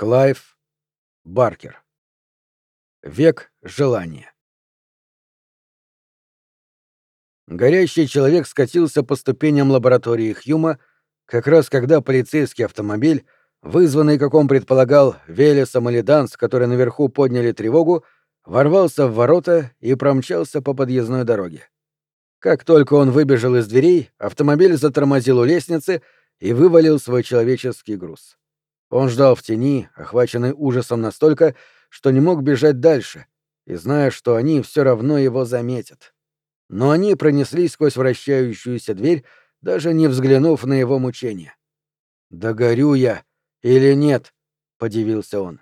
Клайв Баркер. Век желания. Горящий человек скатился по ступеням лаборатории Хьюма, как раз когда полицейский автомобиль, вызванный, как он предполагал, Велесом или Данс, которые наверху подняли тревогу, ворвался в ворота и промчался по подъездной дороге. Как только он выбежал из дверей, автомобиль затормозил у лестницы и вывалил свой человеческий груз. Он ждал в тени, охваченный ужасом настолько, что не мог бежать дальше, и зная, что они все равно его заметят. Но они пронеслись сквозь вращающуюся дверь, даже не взглянув на его мучения. «Догорю я или нет?» — подивился он.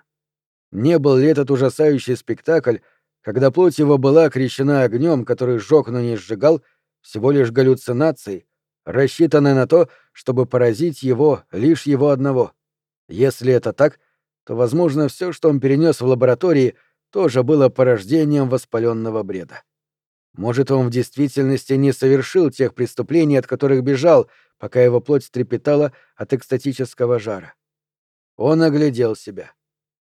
Не был ли этот ужасающий спектакль, когда плоть его была крещена огнем, который сжег, но не сжигал, всего лишь галлюцинацией, рассчитанной на то, чтобы поразить его лишь его одного — если это так, то, возможно, все, что он перенес в лаборатории, тоже было порождением воспаленного бреда. Может, он в действительности не совершил тех преступлений, от которых бежал, пока его плоть трепетала от экстатического жара. Он оглядел себя.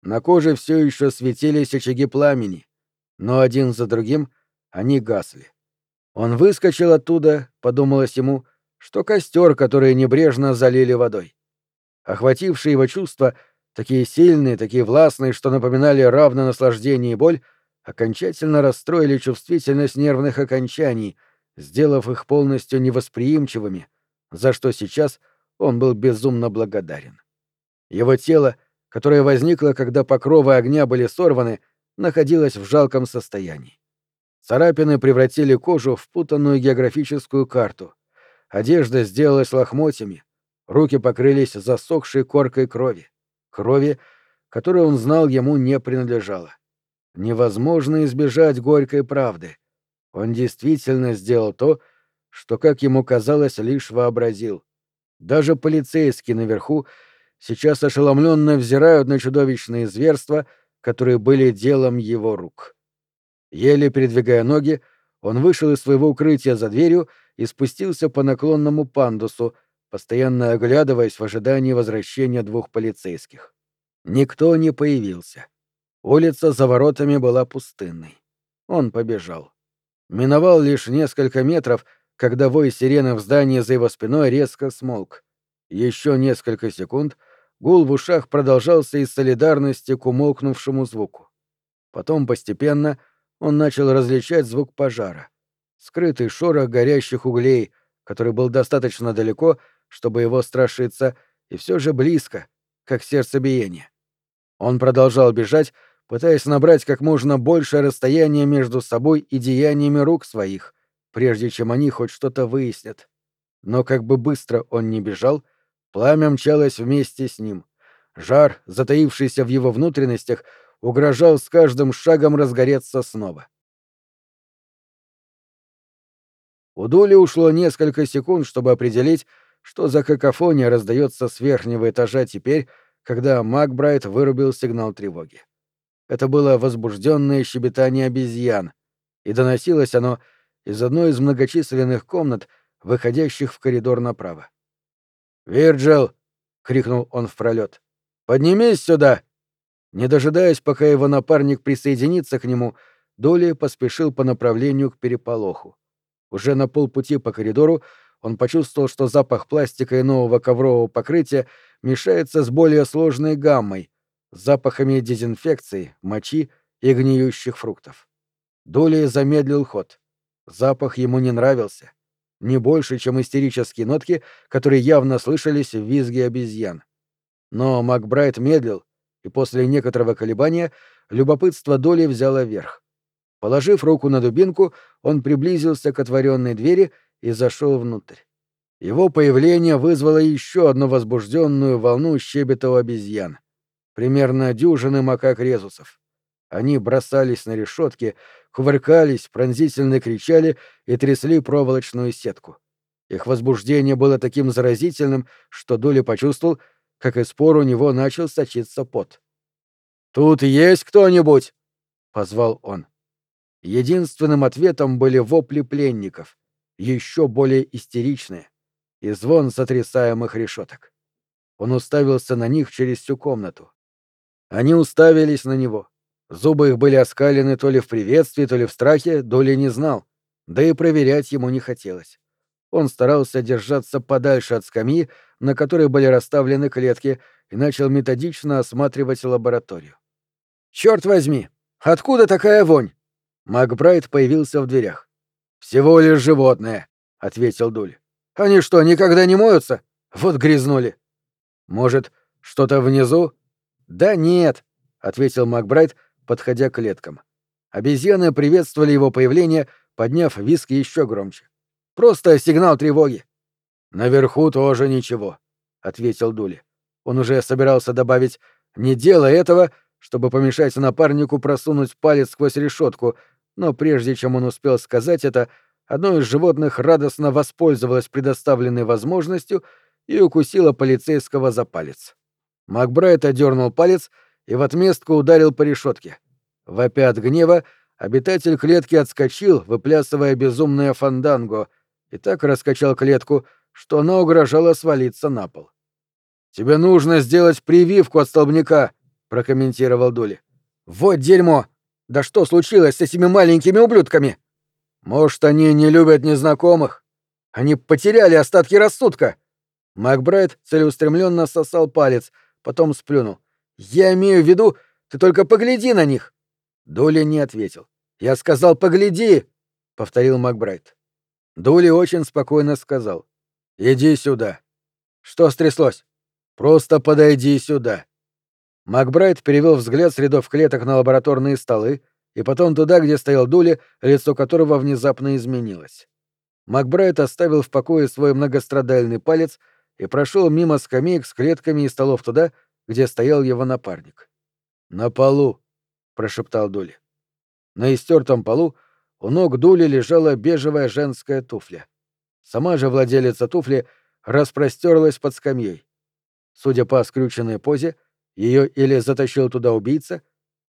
На коже все еще светились очаги пламени, но один за другим они гасли. Он выскочил оттуда, подумалось ему, что костер, который небрежно залили водой. Охватившие его чувства, такие сильные, такие властные, что напоминали равно наслаждение и боль, окончательно расстроили чувствительность нервных окончаний, сделав их полностью невосприимчивыми, за что сейчас он был безумно благодарен. Его тело, которое возникло, когда покровы огня были сорваны, находилось в жалком состоянии. Царапины превратили кожу в путанную географическую карту. Одежда сделалась лохмотьями, Руки покрылись засохшей коркой крови. Крови, которую он знал ему не принадлежала. Невозможно избежать горькой правды. Он действительно сделал то, что, как ему казалось, лишь вообразил. Даже полицейские наверху сейчас ошеломленно взирают на чудовищные зверства, которые были делом его рук. Еле передвигая ноги, он вышел из своего укрытия за дверью и спустился по наклонному пандусу, постоянно оглядываясь в ожидании возвращения двух полицейских. Никто не появился. Улица за воротами была пустынной. Он побежал. Миновал лишь несколько метров, когда вой сирены в здании за его спиной резко смолк. Еще несколько секунд гул в ушах продолжался из солидарности к умолкнувшему звуку. Потом постепенно он начал различать звук пожара. Скрытый шорох горящих углей, который был достаточно далеко, чтобы его страшиться, и все же близко, как сердцебиение. Он продолжал бежать, пытаясь набрать как можно большее расстояние между собой и деяниями рук своих, прежде чем они хоть что-то выяснят. Но как бы быстро он ни бежал, пламя мчалось вместе с ним. Жар, затаившийся в его внутренностях, угрожал с каждым шагом разгореться снова. У Доли ушло несколько секунд, чтобы определить, что за какофония раздается с верхнего этажа теперь, когда Макбрайт вырубил сигнал тревоги. Это было возбужденное щебетание обезьян, и доносилось оно из одной из многочисленных комнат, выходящих в коридор направо. «Вирджил!» — крикнул он в пролет. «Поднимись сюда!» Не дожидаясь, пока его напарник присоединится к нему, Доли поспешил по направлению к переполоху. Уже на полпути по коридору он почувствовал, что запах пластика и нового коврового покрытия мешается с более сложной гаммой, запахами дезинфекции, мочи и гниющих фруктов. Доли замедлил ход. Запах ему не нравился. Не больше, чем истерические нотки, которые явно слышались в визге обезьян. Но Макбрайт медлил, и после некоторого колебания любопытство Доли взяло верх. Положив руку на дубинку, он приблизился к отворенной двери и зашел внутрь. Его появление вызвало еще одну возбужденную волну щебета у обезьян. Примерно дюжины макак-резусов. Они бросались на решетки, кувыркались, пронзительно кричали и трясли проволочную сетку. Их возбуждение было таким заразительным, что Доли почувствовал, как из пор у него начал сочиться пот. «Тут есть кто-нибудь?» — позвал он. Единственным ответом были вопли пленников еще более истеричные, и звон сотрясаемых решеток. Он уставился на них через всю комнату. Они уставились на него. Зубы их были оскалены то ли в приветствии, то ли в страхе, Доли не знал, да и проверять ему не хотелось. Он старался держаться подальше от скамьи, на которой были расставлены клетки, и начал методично осматривать лабораторию. «Черт возьми! Откуда такая вонь?» Макбрайт появился в дверях. «Всего лишь животные», — ответил Дуль. «Они что, никогда не моются? Вот грязнули». «Может, что-то внизу?» «Да нет», — ответил Макбрайт, подходя к клеткам. Обезьяны приветствовали его появление, подняв виски еще громче. «Просто сигнал тревоги». «Наверху тоже ничего», — ответил Дули. Он уже собирался добавить «не делай этого», чтобы помешать напарнику просунуть палец сквозь решетку, но прежде чем он успел сказать это, одно из животных радостно воспользовалось предоставленной возможностью и укусило полицейского за палец. Макбрайт одернул палец и в отместку ударил по решетке. Вопя от гнева, обитатель клетки отскочил, выплясывая безумное фанданго, и так раскачал клетку, что она угрожала свалиться на пол. «Тебе нужно сделать прививку от столбняка», — прокомментировал Дули. «Вот дерьмо! Да что случилось с этими маленькими ублюдками? Может, они не любят незнакомых? Они потеряли остатки рассудка!» Макбрайт целеустремленно сосал палец, потом сплюнул. «Я имею в виду, ты только погляди на них!» Дули не ответил. «Я сказал, погляди!» — повторил Макбрайт. Дули очень спокойно сказал. «Иди сюда». «Что стряслось?» «Просто подойди сюда». Макбрайт перевел взгляд с рядов клеток на лабораторные столы и потом туда, где стоял Дули, лицо которого внезапно изменилось. Макбрайт оставил в покое свой многострадальный палец и прошел мимо скамеек с клетками и столов туда, где стоял его напарник. «На полу», — прошептал Дули. На истертом полу у ног Дули лежала бежевая женская туфля. Сама же владелица туфли распростерлась под скамьей. Судя по скрюченной позе, ее или затащил туда убийца,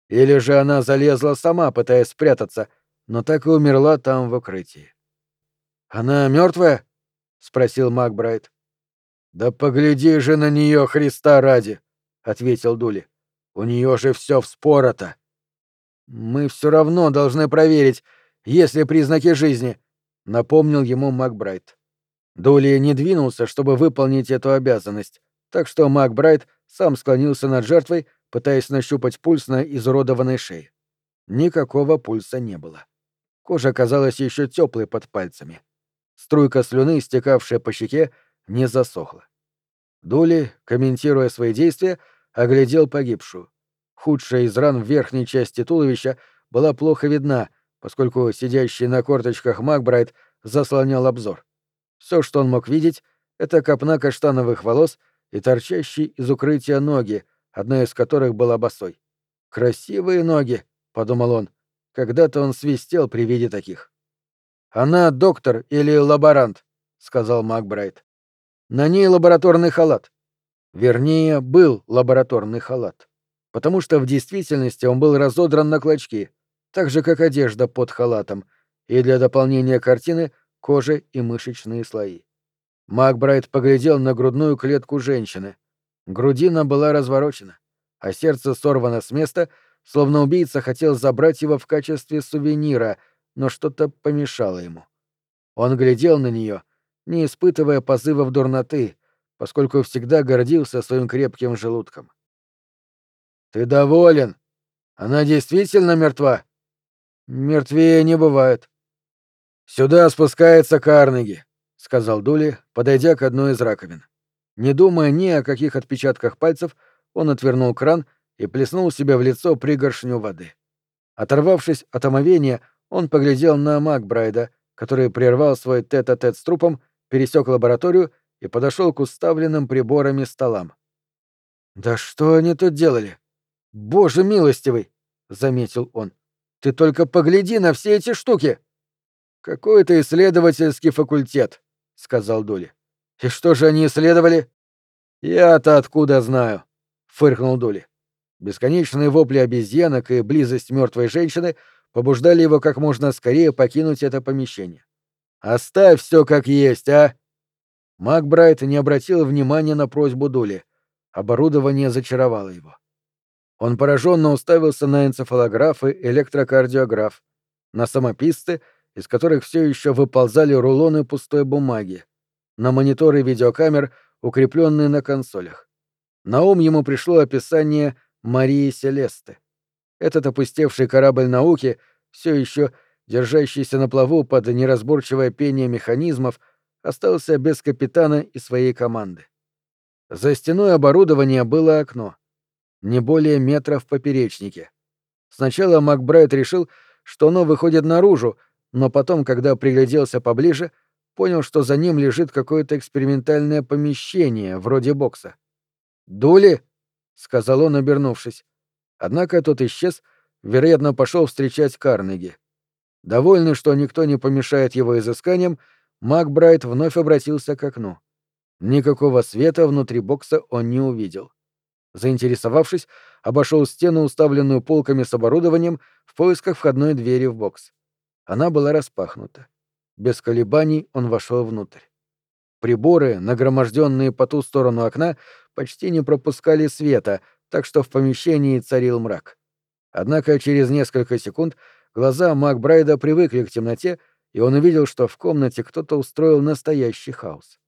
или же она залезла сама, пытаясь спрятаться, но так и умерла там в укрытии. «Она мертвая? спросил Макбрайт. «Да погляди же на нее, Христа ради!» — ответил Дули. «У нее же все вспорото!» «Мы все равно должны проверить, есть ли признаки жизни», — напомнил ему Макбрайт. Дули не двинулся, чтобы выполнить эту обязанность, так что Макбрайт сам склонился над жертвой, пытаясь нащупать пульс на изуродованной шее. Никакого пульса не было. Кожа казалась еще теплой под пальцами. Струйка слюны, стекавшая по щеке, не засохла. Дули, комментируя свои действия, оглядел погибшую. Худшая из ран в верхней части туловища была плохо видна, поскольку сидящий на корточках Макбрайт заслонял обзор. Все, что он мог видеть, это копна каштановых волос и торчащие из укрытия ноги, одна из которых была босой. «Красивые ноги», — подумал он. Когда-то он свистел при виде таких. «Она доктор или лаборант», — сказал Макбрайт. «На ней лабораторный халат». Вернее, был лабораторный халат. Потому что в действительности он был разодран на клочки, так же, как одежда под халатом, и для дополнения картины — кожа и мышечные слои. Макбрайт поглядел на грудную клетку женщины. Грудина была разворочена, а сердце сорвано с места, словно убийца хотел забрать его в качестве сувенира, но что-то помешало ему. Он глядел на нее, не испытывая позывов дурноты, поскольку всегда гордился своим крепким желудком. «Ты доволен? Она действительно мертва?» «Мертвее не бывает». «Сюда спускается Карнеги сказал Дули, подойдя к одной из раковин. Не думая ни о каких отпечатках пальцев, он отвернул кран и плеснул себе в лицо пригоршню воды. Оторвавшись от омовения, он поглядел на Макбрайда, который прервал свой тет-а-тет -тет с трупом, пересек лабораторию и подошел к уставленным приборами столам. «Да что они тут делали? Боже милостивый!» — заметил он. «Ты только погляди на все эти штуки!» «Какой-то исследовательский факультет», — сказал Доли. «И что же они исследовали?» «Я-то откуда знаю?» — фыркнул Доли. Бесконечные вопли обезьянок и близость мертвой женщины побуждали его как можно скорее покинуть это помещение. «Оставь все как есть, а!» Макбрайт не обратил внимания на просьбу Дули. Оборудование зачаровало его. Он пораженно уставился на энцефалограф и электрокардиограф, на самописцы, из которых все еще выползали рулоны пустой бумаги, на мониторы видеокамер, укрепленные на консолях. На ум ему пришло описание Марии Селесты. Этот опустевший корабль науки, все еще держащийся на плаву под неразборчивое пение механизмов, остался без капитана и своей команды. За стеной оборудования было окно. Не более метра в поперечнике. Сначала Макбрайт решил, что оно выходит наружу, но потом, когда пригляделся поближе, понял, что за ним лежит какое-то экспериментальное помещение, вроде бокса. «Дули?» — сказал он, обернувшись. Однако тот исчез, вероятно, пошел встречать Карнеги. Довольный, что никто не помешает его изысканиям, Макбрайт вновь обратился к окну. Никакого света внутри бокса он не увидел. Заинтересовавшись, обошел стену, уставленную полками с оборудованием, в поисках входной двери в бокс. Она была распахнута. Без колебаний он вошел внутрь. Приборы, нагроможденные по ту сторону окна, почти не пропускали света, так что в помещении царил мрак. Однако через несколько секунд глаза Макбрайда привыкли к темноте, и он увидел, что в комнате кто-то устроил настоящий хаос.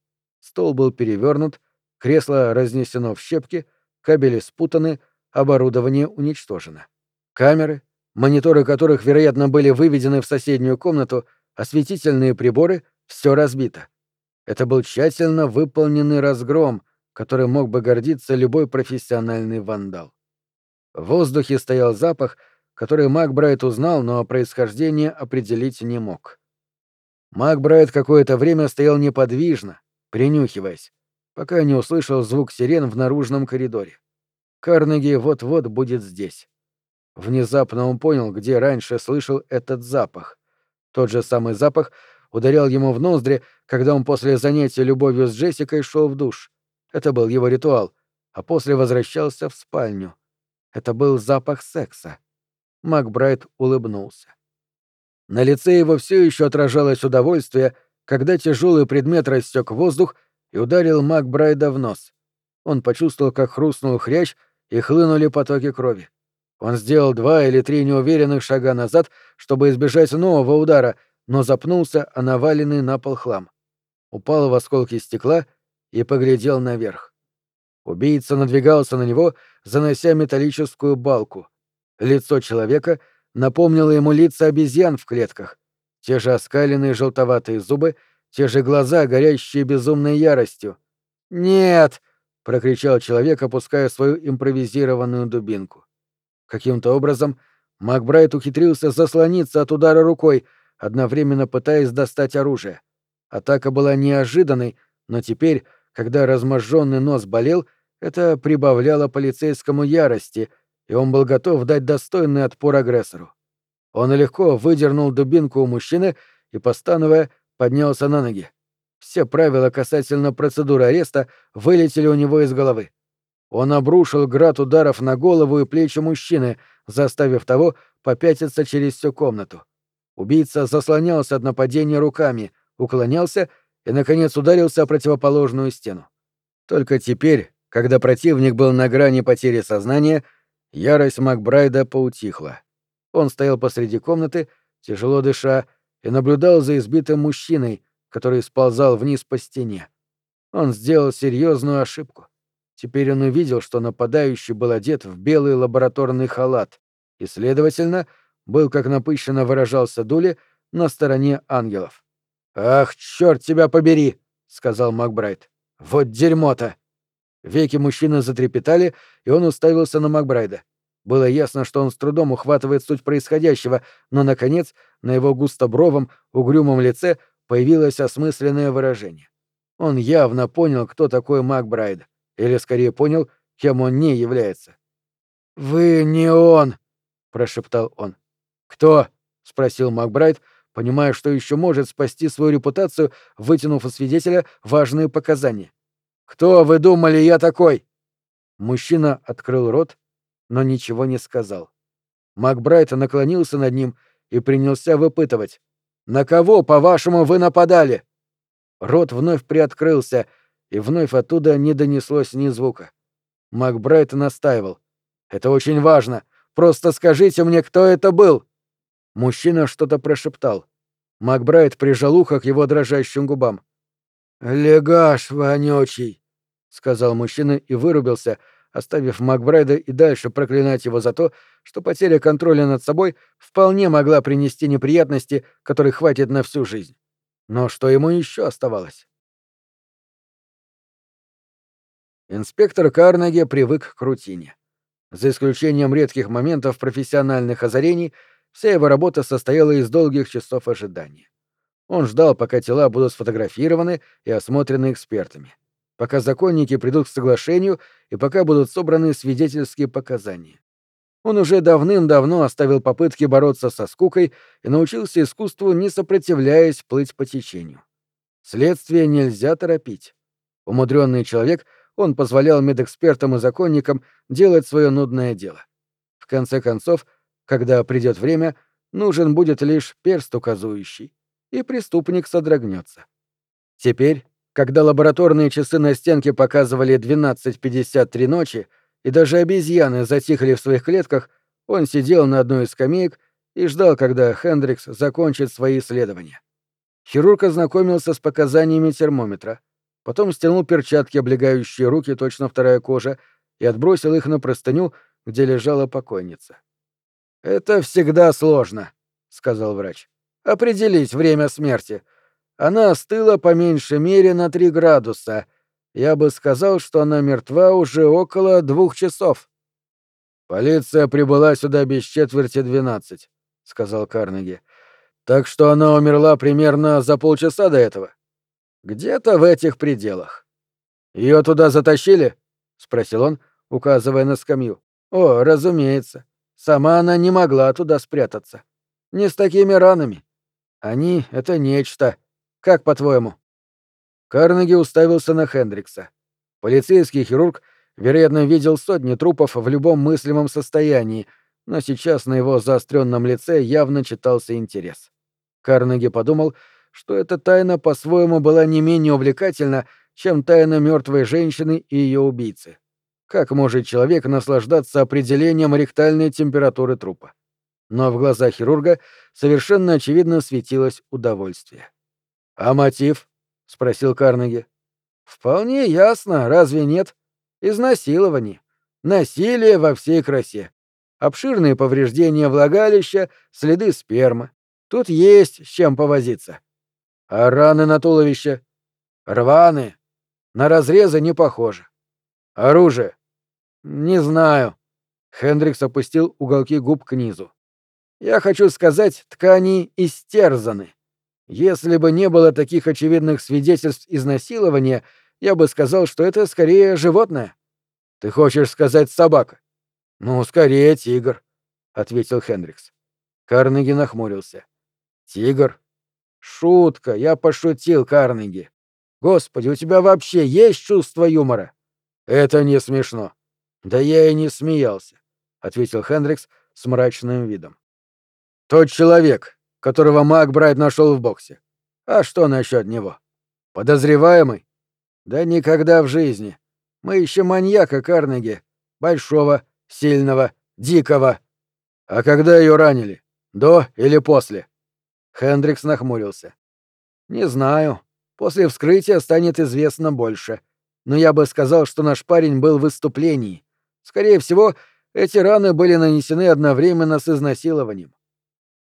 Стол был перевернут, кресло разнесено в щепки, кабели спутаны, оборудование уничтожено. Камеры, мониторы которых, вероятно, были выведены в соседнюю комнату, осветительные приборы — все разбито. Это был тщательно выполненный разгром, который мог бы гордиться любой профессиональный вандал. В воздухе стоял запах, который Макбрайт узнал, но происхождение определить не мог. Макбрайт какое-то время стоял неподвижно, принюхиваясь, пока не услышал звук сирен в наружном коридоре. Карнеги вот-вот будет здесь. Внезапно он понял, где раньше слышал этот запах. Тот же самый запах ударял ему в ноздри, когда он после занятия любовью с Джессикой шел в душ. Это был его ритуал, а после возвращался в спальню. Это был запах секса. Макбрайт улыбнулся. На лице его все еще отражалось удовольствие, когда тяжелый предмет рассек воздух и ударил Макбрайда в нос. Он почувствовал, как хрустнул хрящ и хлынули потоки крови. Он сделал два или три неуверенных шага назад, чтобы избежать нового удара, но запнулся о наваленный на пол хлам. Упал в осколки стекла и поглядел наверх. Убийца надвигался на него, занося металлическую балку. Лицо человека напомнило ему лица обезьян в клетках. Те же оскаленные желтоватые зубы, те же глаза, горящие безумной яростью. «Нет!» — прокричал человек, опуская свою импровизированную дубинку. Каким-то образом Макбрайт ухитрился заслониться от удара рукой, одновременно пытаясь достать оружие. Атака была неожиданной, но теперь, когда разможженный нос болел, это прибавляло полицейскому ярости, и он был готов дать достойный отпор агрессору. Он легко выдернул дубинку у мужчины и, постановая, поднялся на ноги. Все правила касательно процедуры ареста вылетели у него из головы. Он обрушил град ударов на голову и плечи мужчины, заставив того попятиться через всю комнату. Убийца заслонялся от нападения руками, уклонялся и, наконец, ударился о противоположную стену. Только теперь, когда противник был на грани потери сознания, ярость Макбрайда поутихла. Он стоял посреди комнаты, тяжело дыша, и наблюдал за избитым мужчиной, который сползал вниз по стене. Он сделал серьезную ошибку. Теперь он увидел, что нападающий был одет в белый лабораторный халат и, следовательно, был, как напыщенно выражался Дули, на стороне ангелов. «Ах, черт тебя побери!» — сказал Макбрайт. «Вот дерьмо-то!» Веки мужчины затрепетали, и он уставился на Макбрайда. Было ясно, что он с трудом ухватывает суть происходящего, но, наконец, на его густобровом, угрюмом лице появилось осмысленное выражение. Он явно понял, кто такой Макбрайд. Или скорее понял, кем он не является. «Вы не он!» — прошептал он. «Кто?» — спросил Макбрайт, понимая, что еще может спасти свою репутацию, вытянув у свидетеля важные показания. «Кто вы думали, я такой?» Мужчина открыл рот, но ничего не сказал. Макбрайт наклонился над ним и принялся выпытывать. «На кого, по-вашему, вы нападали?» Рот вновь приоткрылся — и вновь оттуда не донеслось ни звука. Макбрайт настаивал. Это очень важно. Просто скажите мне, кто это был!» Мужчина что-то прошептал. Макбрайт прижал ухо к его дрожащим губам. «Легаш вонючий!» — сказал мужчина и вырубился, оставив Макбрайда и дальше проклинать его за то, что потеря контроля над собой вполне могла принести неприятности, которых хватит на всю жизнь. Но что ему еще оставалось? Инспектор Карнеги привык к рутине. За исключением редких моментов профессиональных озарений, вся его работа состояла из долгих часов ожидания. Он ждал, пока тела будут сфотографированы и осмотрены экспертами, пока законники придут к соглашению и пока будут собраны свидетельские показания. Он уже давным-давно оставил попытки бороться со скукой и научился искусству, не сопротивляясь плыть по течению. Следствие нельзя торопить. Умудренный человек — он позволял медэкспертам и законникам делать свое нудное дело. В конце концов, когда придет время, нужен будет лишь перст указующий, и преступник содрогнется. Теперь, когда лабораторные часы на стенке показывали 12.53 ночи, и даже обезьяны затихли в своих клетках, он сидел на одной из скамеек и ждал, когда Хендрикс закончит свои исследования. Хирург ознакомился с показаниями термометра — потом стянул перчатки, облегающие руки, точно вторая кожа, и отбросил их на простыню, где лежала покойница. «Это всегда сложно», — сказал врач. «Определить время смерти. Она остыла по меньшей мере на три градуса. Я бы сказал, что она мертва уже около двух часов». «Полиция прибыла сюда без четверти двенадцать», — сказал Карнеги. «Так что она умерла примерно за полчаса до этого?» Где-то в этих пределах. Ее туда затащили? спросил он, указывая на скамью. О, разумеется. Сама она не могла туда спрятаться. Не с такими ранами. Они — это нечто. Как по-твоему? Карнеги уставился на Хендрикса. Полицейский хирург, вероятно, видел сотни трупов в любом мыслимом состоянии, но сейчас на его заостренном лице явно читался интерес. Карнеги подумал, что эта тайна по-своему была не менее увлекательна, чем тайна мертвой женщины и ее убийцы. Как может человек наслаждаться определением ректальной температуры трупа? Но в глазах хирурга совершенно очевидно светилось удовольствие. «А мотив?» — спросил Карнеги. «Вполне ясно, разве нет? Изнасилование. Насилие во всей красе. Обширные повреждения влагалища, следы спермы. Тут есть с чем повозиться. А раны на туловище? Рваны. На разрезы не похоже. Оружие? Не знаю. Хендрикс опустил уголки губ к низу. Я хочу сказать, ткани истерзаны. Если бы не было таких очевидных свидетельств изнасилования, я бы сказал, что это скорее животное. Ты хочешь сказать собака? Ну, скорее тигр, ответил Хендрикс. Карнеги нахмурился. Тигр? Шутка, я пошутил, Карнеги. Господи, у тебя вообще есть чувство юмора? Это не смешно. Да я и не смеялся, ответил Хендрикс с мрачным видом. Тот человек, которого Макбрайт нашел в боксе. А что насчет него? Подозреваемый? Да никогда в жизни. Мы ищем маньяка Карнеги. Большого, сильного, дикого. А когда ее ранили? До или после? Хендрикс нахмурился. «Не знаю. После вскрытия станет известно больше. Но я бы сказал, что наш парень был в выступлении. Скорее всего, эти раны были нанесены одновременно с изнасилованием.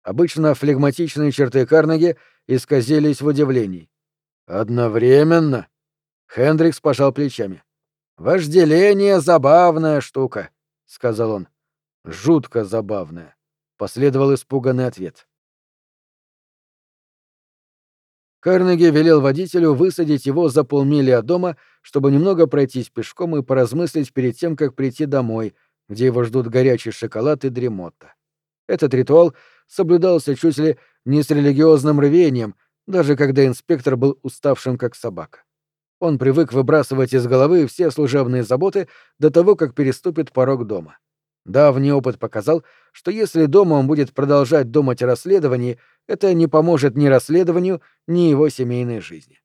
Обычно флегматичные черты Карнеги исказились в удивлении. «Одновременно?» Хендрикс пожал плечами. «Вожделение — забавная штука», — сказал он. «Жутко забавная», — последовал испуганный ответ. Карнеги велел водителю высадить его за полмили от дома, чтобы немного пройтись пешком и поразмыслить перед тем, как прийти домой, где его ждут горячий шоколад и дремота. Этот ритуал соблюдался чуть ли не с религиозным рвением, даже когда инспектор был уставшим как собака. Он привык выбрасывать из головы все служебные заботы до того, как переступит порог дома. Давний опыт показал, что если дома он будет продолжать думать о расследовании, это не поможет ни расследованию, ни его семейной жизни.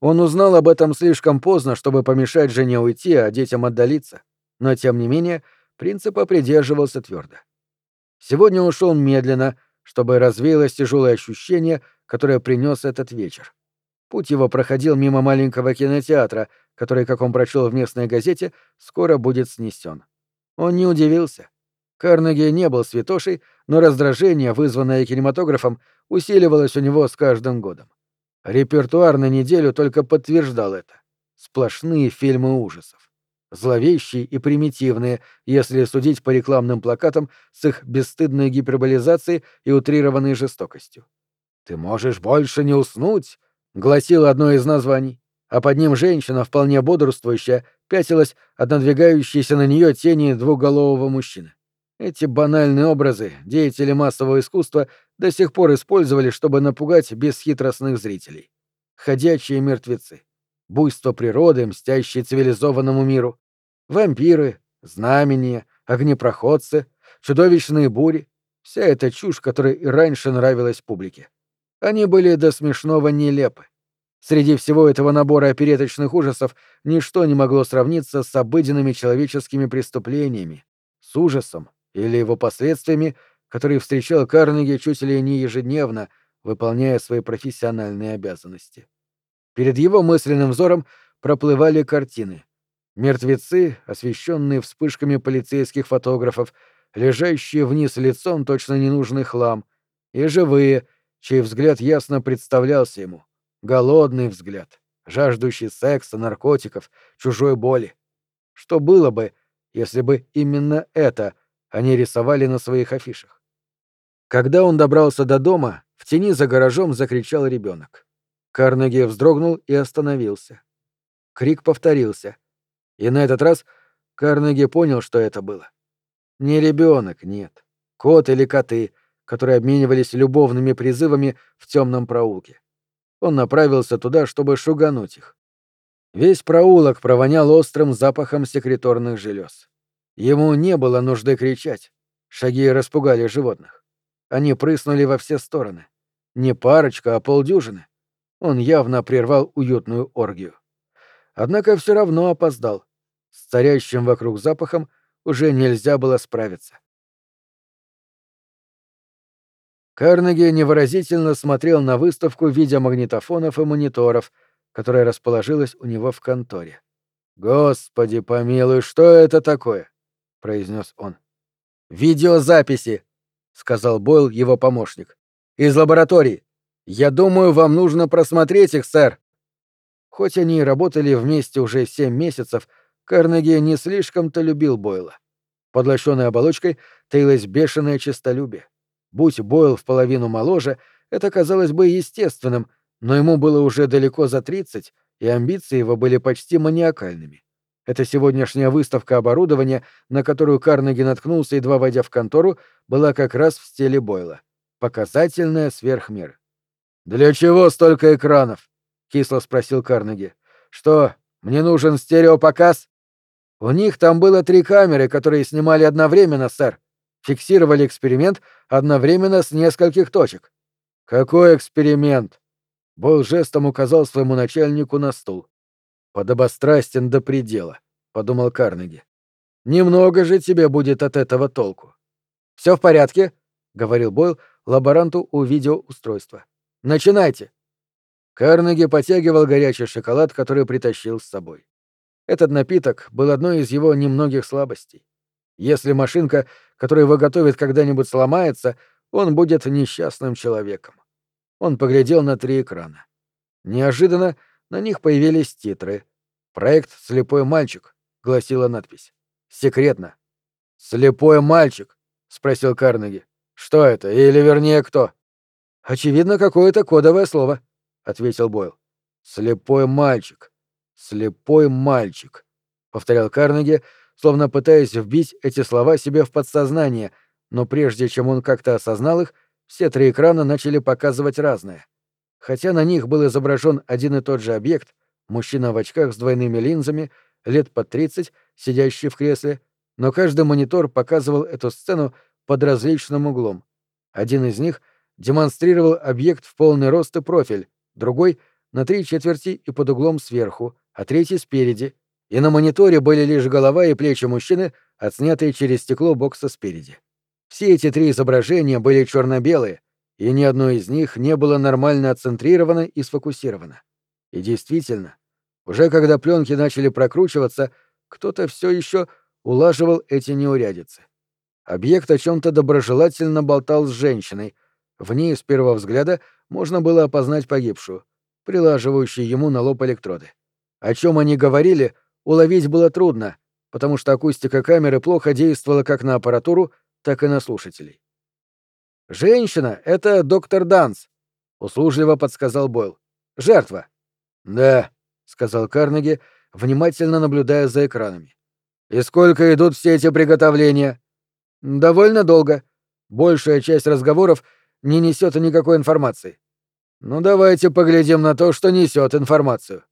Он узнал об этом слишком поздно, чтобы помешать жене уйти, а детям отдалиться. Но, тем не менее, принципа придерживался твердо. Сегодня он шел медленно, чтобы развеялось тяжелое ощущение, которое принес этот вечер. Путь его проходил мимо маленького кинотеатра, который, как он прочел в местной газете, скоро будет снесен. Он не удивился. Карнеги не был святошей, но раздражение, вызванное кинематографом, усиливалось у него с каждым годом. Репертуар на неделю только подтверждал это. Сплошные фильмы ужасов. Зловещие и примитивные, если судить по рекламным плакатам с их бесстыдной гиперболизацией и утрированной жестокостью. «Ты можешь больше не уснуть», — гласило одно из названий, а под ним женщина, вполне бодрствующая, пятилась от надвигающейся на нее тени двуголового мужчины. Эти банальные образы деятели массового искусства до сих пор использовали, чтобы напугать бесхитростных зрителей. Ходячие мертвецы. Буйство природы, мстящие цивилизованному миру. Вампиры, знамения, огнепроходцы, чудовищные бури. Вся эта чушь, которая и раньше нравилась публике. Они были до смешного нелепы. Среди всего этого набора опереточных ужасов ничто не могло сравниться с обыденными человеческими преступлениями, с ужасом, или его последствиями, которые встречал Карнеги чуть ли не ежедневно, выполняя свои профессиональные обязанности. Перед его мысленным взором проплывали картины. Мертвецы, освещенные вспышками полицейских фотографов, лежащие вниз лицом точно ненужный хлам, и живые, чей взгляд ясно представлялся ему. Голодный взгляд, жаждущий секса, наркотиков, чужой боли. Что было бы, если бы именно это они рисовали на своих афишах. Когда он добрался до дома, в тени за гаражом закричал ребенок. Карнеги вздрогнул и остановился. Крик повторился. И на этот раз Карнеги понял, что это было. Не ребенок, нет. Кот или коты, которые обменивались любовными призывами в темном проулке. Он направился туда, чтобы шугануть их. Весь проулок провонял острым запахом секреторных желез. Ему не было нужды кричать. Шаги распугали животных. Они прыснули во все стороны. Не парочка, а полдюжины. Он явно прервал уютную оргию. Однако все равно опоздал. С царящим вокруг запахом уже нельзя было справиться. Карнеги невыразительно смотрел на выставку видеомагнитофонов и мониторов, которая расположилась у него в конторе. «Господи помилуй, что это такое? Произнес он. Видеозаписи, сказал Бойл его помощник. Из лаборатории. Я думаю, вам нужно просмотреть их, сэр. Хоть они и работали вместе уже семь месяцев, Карнеги не слишком-то любил Бойла. Под лощеной оболочкой таилось бешеное честолюбие. Будь Бойл в половину моложе, это казалось бы естественным, но ему было уже далеко за тридцать, и амбиции его были почти маниакальными. Эта сегодняшняя выставка оборудования, на которую Карнеги наткнулся, едва войдя в контору, была как раз в стиле Бойла. Показательная сверхмер. «Для чего столько экранов?» — кисло спросил Карнеги. «Что, мне нужен стереопоказ?» «У них там было три камеры, которые снимали одновременно, сэр. Фиксировали эксперимент одновременно с нескольких точек». «Какой эксперимент?» Бойл жестом указал своему начальнику на стул. Подобострастен до предела, подумал Карнеги. Немного же тебе будет от этого толку. Все в порядке, говорил Бойл лаборанту у видеоустройства. Начинайте. Карнеги потягивал горячий шоколад, который притащил с собой. Этот напиток был одной из его немногих слабостей. Если машинка, которую его готовит, когда-нибудь сломается, он будет несчастным человеком. Он поглядел на три экрана. Неожиданно на них появились титры. «Проект «Слепой мальчик», — гласила надпись. «Секретно». «Слепой мальчик?» — спросил Карнеги. «Что это? Или вернее, кто?» «Очевидно, какое-то кодовое слово», — ответил Бойл. «Слепой мальчик. Слепой мальчик», — повторял Карнеги, словно пытаясь вбить эти слова себе в подсознание, но прежде чем он как-то осознал их, все три экрана начали показывать разное. Хотя на них был изображен один и тот же объект, мужчина в очках с двойными линзами, лет под 30, сидящий в кресле, но каждый монитор показывал эту сцену под различным углом. Один из них демонстрировал объект в полный рост и профиль, другой — на три четверти и под углом сверху, а третий — спереди, и на мониторе были лишь голова и плечи мужчины, отснятый через стекло бокса спереди. Все эти три изображения были черно-белые, и ни одно из них не было нормально отцентрировано и сфокусировано. И действительно, уже когда пленки начали прокручиваться, кто-то все еще улаживал эти неурядицы. Объект о чем-то доброжелательно болтал с женщиной. В ней с первого взгляда можно было опознать погибшую, прилаживающую ему на лоб электроды. О чем они говорили, уловить было трудно, потому что акустика камеры плохо действовала как на аппаратуру, так и на слушателей. «Женщина — это доктор Данс», — услужливо подсказал Бойл. «Жертва». «Да», — сказал Карнеги, внимательно наблюдая за экранами. «И сколько идут все эти приготовления?» «Довольно долго. Большая часть разговоров не несет никакой информации». «Ну давайте поглядим на то, что несет информацию».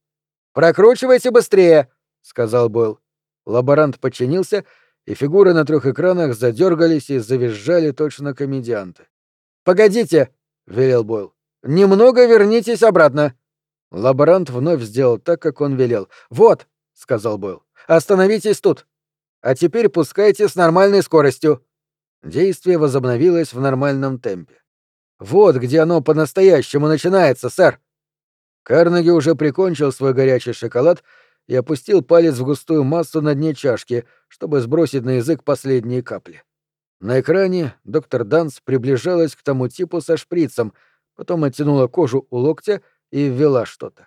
«Прокручивайте быстрее», — сказал Бойл. Лаборант подчинился, и фигуры на трех экранах задергались и завизжали точно комедианты. «Погодите!» — велел Бойл. «Немного вернитесь обратно!» Лаборант вновь сделал так, как он велел. «Вот!» — сказал Бойл. «Остановитесь тут! А теперь пускайте с нормальной скоростью!» Действие возобновилось в нормальном темпе. «Вот где оно по-настоящему начинается, сэр!» Карнеги уже прикончил свой горячий шоколад и опустил палец в густую массу на дне чашки, чтобы сбросить на язык последние капли. На экране доктор Данс приближалась к тому типу со шприцем, потом оттянула кожу у локтя и ввела что-то.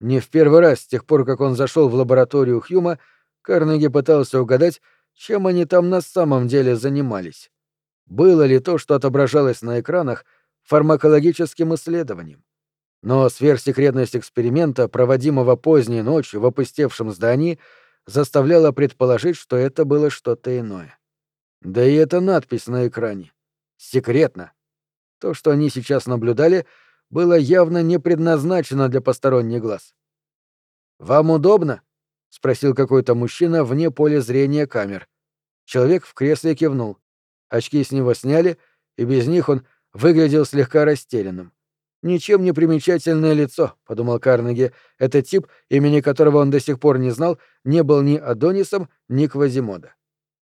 Не в первый раз с тех пор, как он зашел в лабораторию Хьюма, Карнеги пытался угадать, чем они там на самом деле занимались. Было ли то, что отображалось на экранах, фармакологическим исследованием? Но сверхсекретность эксперимента, проводимого поздней ночью в опустевшем здании, заставляла предположить, что это было что-то иное. Да и эта надпись на экране. Секретно. То, что они сейчас наблюдали, было явно не предназначено для посторонних глаз. «Вам удобно?» — спросил какой-то мужчина вне поля зрения камер. Человек в кресле кивнул. Очки с него сняли, и без них он выглядел слегка растерянным. «Ничем не примечательное лицо», — подумал Карнеги. Этот тип, имени которого он до сих пор не знал, не был ни Адонисом, ни Квазимода.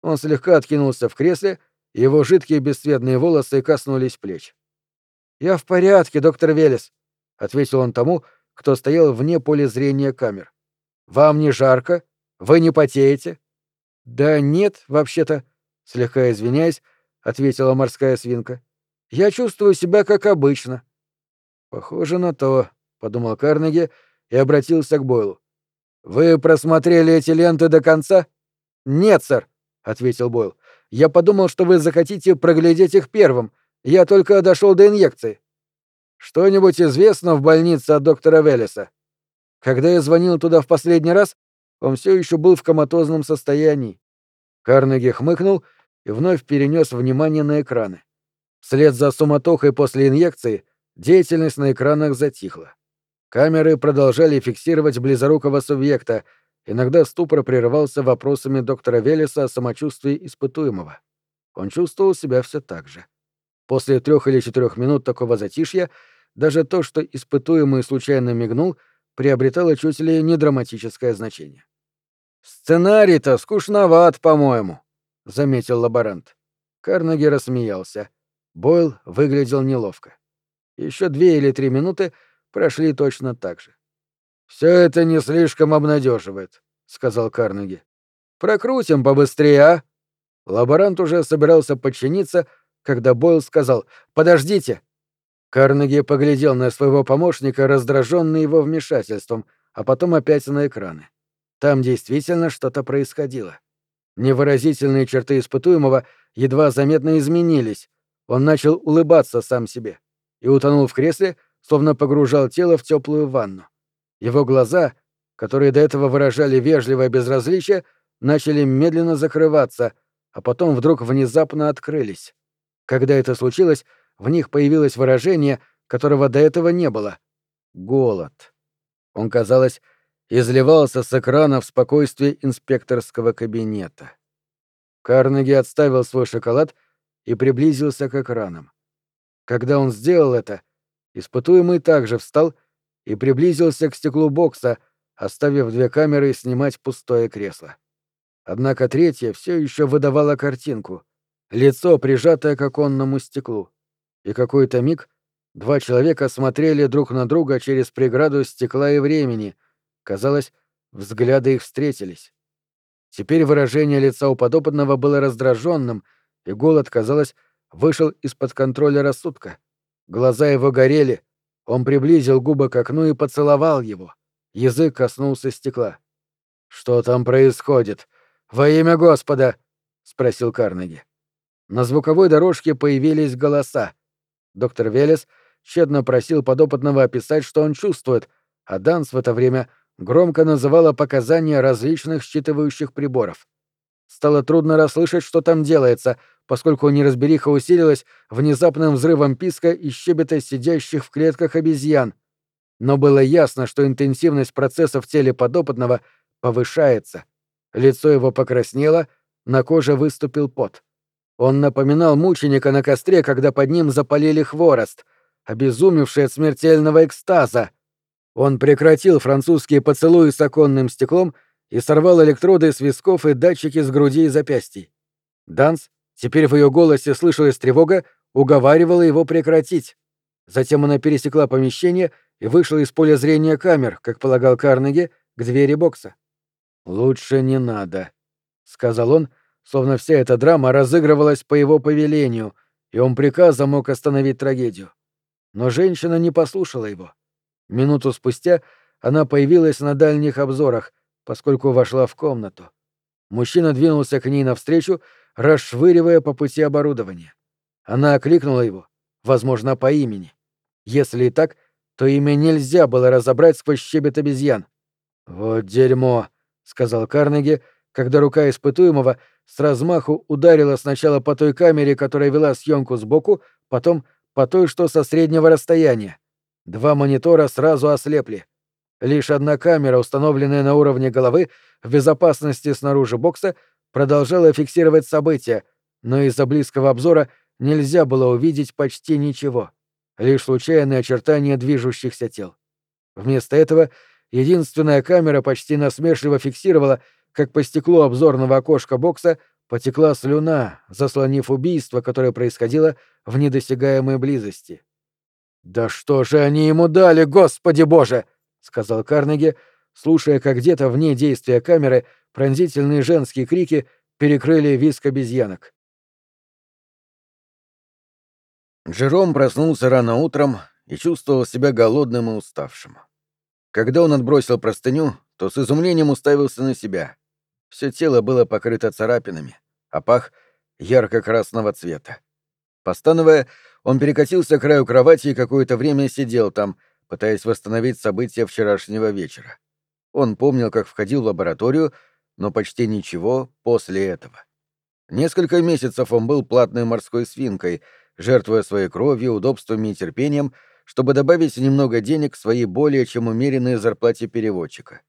Он слегка откинулся в кресле, его жидкие бесцветные волосы коснулись плеч. «Я в порядке, доктор Велес», — ответил он тому, кто стоял вне поля зрения камер. «Вам не жарко? Вы не потеете?» «Да нет, вообще-то», — слегка извиняясь, ответила морская свинка. «Я чувствую себя как обычно». «Похоже на то», — подумал Карнеги и обратился к Бойлу. «Вы просмотрели эти ленты до конца?» «Нет, сэр», — ответил Бойл. «Я подумал, что вы захотите проглядеть их первым. Я только дошел до инъекции». «Что-нибудь известно в больнице от доктора Велеса?» «Когда я звонил туда в последний раз, он все еще был в коматозном состоянии». Карнеги хмыкнул и вновь перенес внимание на экраны. Вслед за суматохой после инъекции Деятельность на экранах затихла. Камеры продолжали фиксировать близорукого субъекта, иногда ступор прерывался вопросами доктора Велеса о самочувствии испытуемого. Он чувствовал себя все так же. После трех или четырех минут такого затишья даже то, что испытуемый случайно мигнул, приобретало чуть ли не драматическое значение. «Сценарий-то скучноват, по-моему», — заметил лаборант. Карнеги рассмеялся. Бойл выглядел неловко. Еще две или три минуты прошли точно так же. Все это не слишком обнадеживает, сказал Карнеги. Прокрутим побыстрее, а? Лаборант уже собирался подчиниться, когда Бойл сказал «Подождите!». Карнеги поглядел на своего помощника, раздраженный его вмешательством, а потом опять на экраны. Там действительно что-то происходило. Невыразительные черты испытуемого едва заметно изменились. Он начал улыбаться сам себе и утонул в кресле, словно погружал тело в теплую ванну. Его глаза, которые до этого выражали вежливое безразличие, начали медленно закрываться, а потом вдруг внезапно открылись. Когда это случилось, в них появилось выражение, которого до этого не было — голод. Он, казалось, изливался с экрана в спокойствие инспекторского кабинета. Карнеги отставил свой шоколад и приблизился к экранам. Когда он сделал это, испытуемый также встал и приблизился к стеклу бокса, оставив две камеры снимать пустое кресло. Однако третья все еще выдавала картинку. Лицо, прижатое к оконному стеклу. И какой-то миг два человека смотрели друг на друга через преграду стекла и времени. Казалось, взгляды их встретились. Теперь выражение лица у подопытного было раздраженным, и голод, казалось, вышел из-под контроля рассудка. Глаза его горели, он приблизил губы к окну и поцеловал его. Язык коснулся стекла. «Что там происходит? Во имя Господа!» — спросил Карнеги. На звуковой дорожке появились голоса. Доктор Велес тщетно просил подопытного описать, что он чувствует, а Данс в это время громко называла показания различных считывающих приборов. Стало трудно расслышать, что там делается, поскольку неразбериха усилилась внезапным взрывом писка и щебета сидящих в клетках обезьян. Но было ясно, что интенсивность процесса в теле подопытного повышается. Лицо его покраснело, на коже выступил пот. Он напоминал мученика на костре, когда под ним запалили хворост, обезумевший от смертельного экстаза. Он прекратил французские поцелуи с оконным стеклом и сорвал электроды с висков и датчики с груди и запястий. Данс, теперь в ее голосе слышалась тревога, уговаривала его прекратить. Затем она пересекла помещение и вышла из поля зрения камер, как полагал Карнеги, к двери бокса. «Лучше не надо», — сказал он, словно вся эта драма разыгрывалась по его повелению, и он приказом мог остановить трагедию. Но женщина не послушала его. Минуту спустя она появилась на дальних обзорах, поскольку вошла в комнату. Мужчина двинулся к ней навстречу, расшвыривая по пути оборудование. Она окликнула его, возможно, по имени. Если и так, то имя нельзя было разобрать сквозь щебет обезьян. «Вот дерьмо», — сказал Карнеги, когда рука испытуемого с размаху ударила сначала по той камере, которая вела съемку сбоку, потом по той, что со среднего расстояния. Два монитора сразу ослепли. Лишь одна камера, установленная на уровне головы, в безопасности снаружи бокса, продолжала фиксировать события, но из-за близкого обзора нельзя было увидеть почти ничего. Лишь случайные очертания движущихся тел. Вместо этого единственная камера почти насмешливо фиксировала — как по стеклу обзорного окошка бокса потекла слюна, заслонив убийство, которое происходило в недосягаемой близости. «Да что же они ему дали, Господи Боже!» — сказал Карнеги, слушая, как где-то вне действия камеры пронзительные женские крики перекрыли виск обезьянок. Джером проснулся рано утром и чувствовал себя голодным и уставшим. Когда он отбросил простыню, то с изумлением уставился на себя. Все тело было покрыто царапинами, а пах ярко-красного цвета. Постановая, он перекатился к краю кровати и какое-то время сидел там, пытаясь восстановить события вчерашнего вечера. Он помнил, как входил в лабораторию, но почти ничего после этого. Несколько месяцев он был платной морской свинкой, жертвуя своей кровью, удобствами и терпением, чтобы добавить немного денег к своей более чем умеренной зарплате переводчика.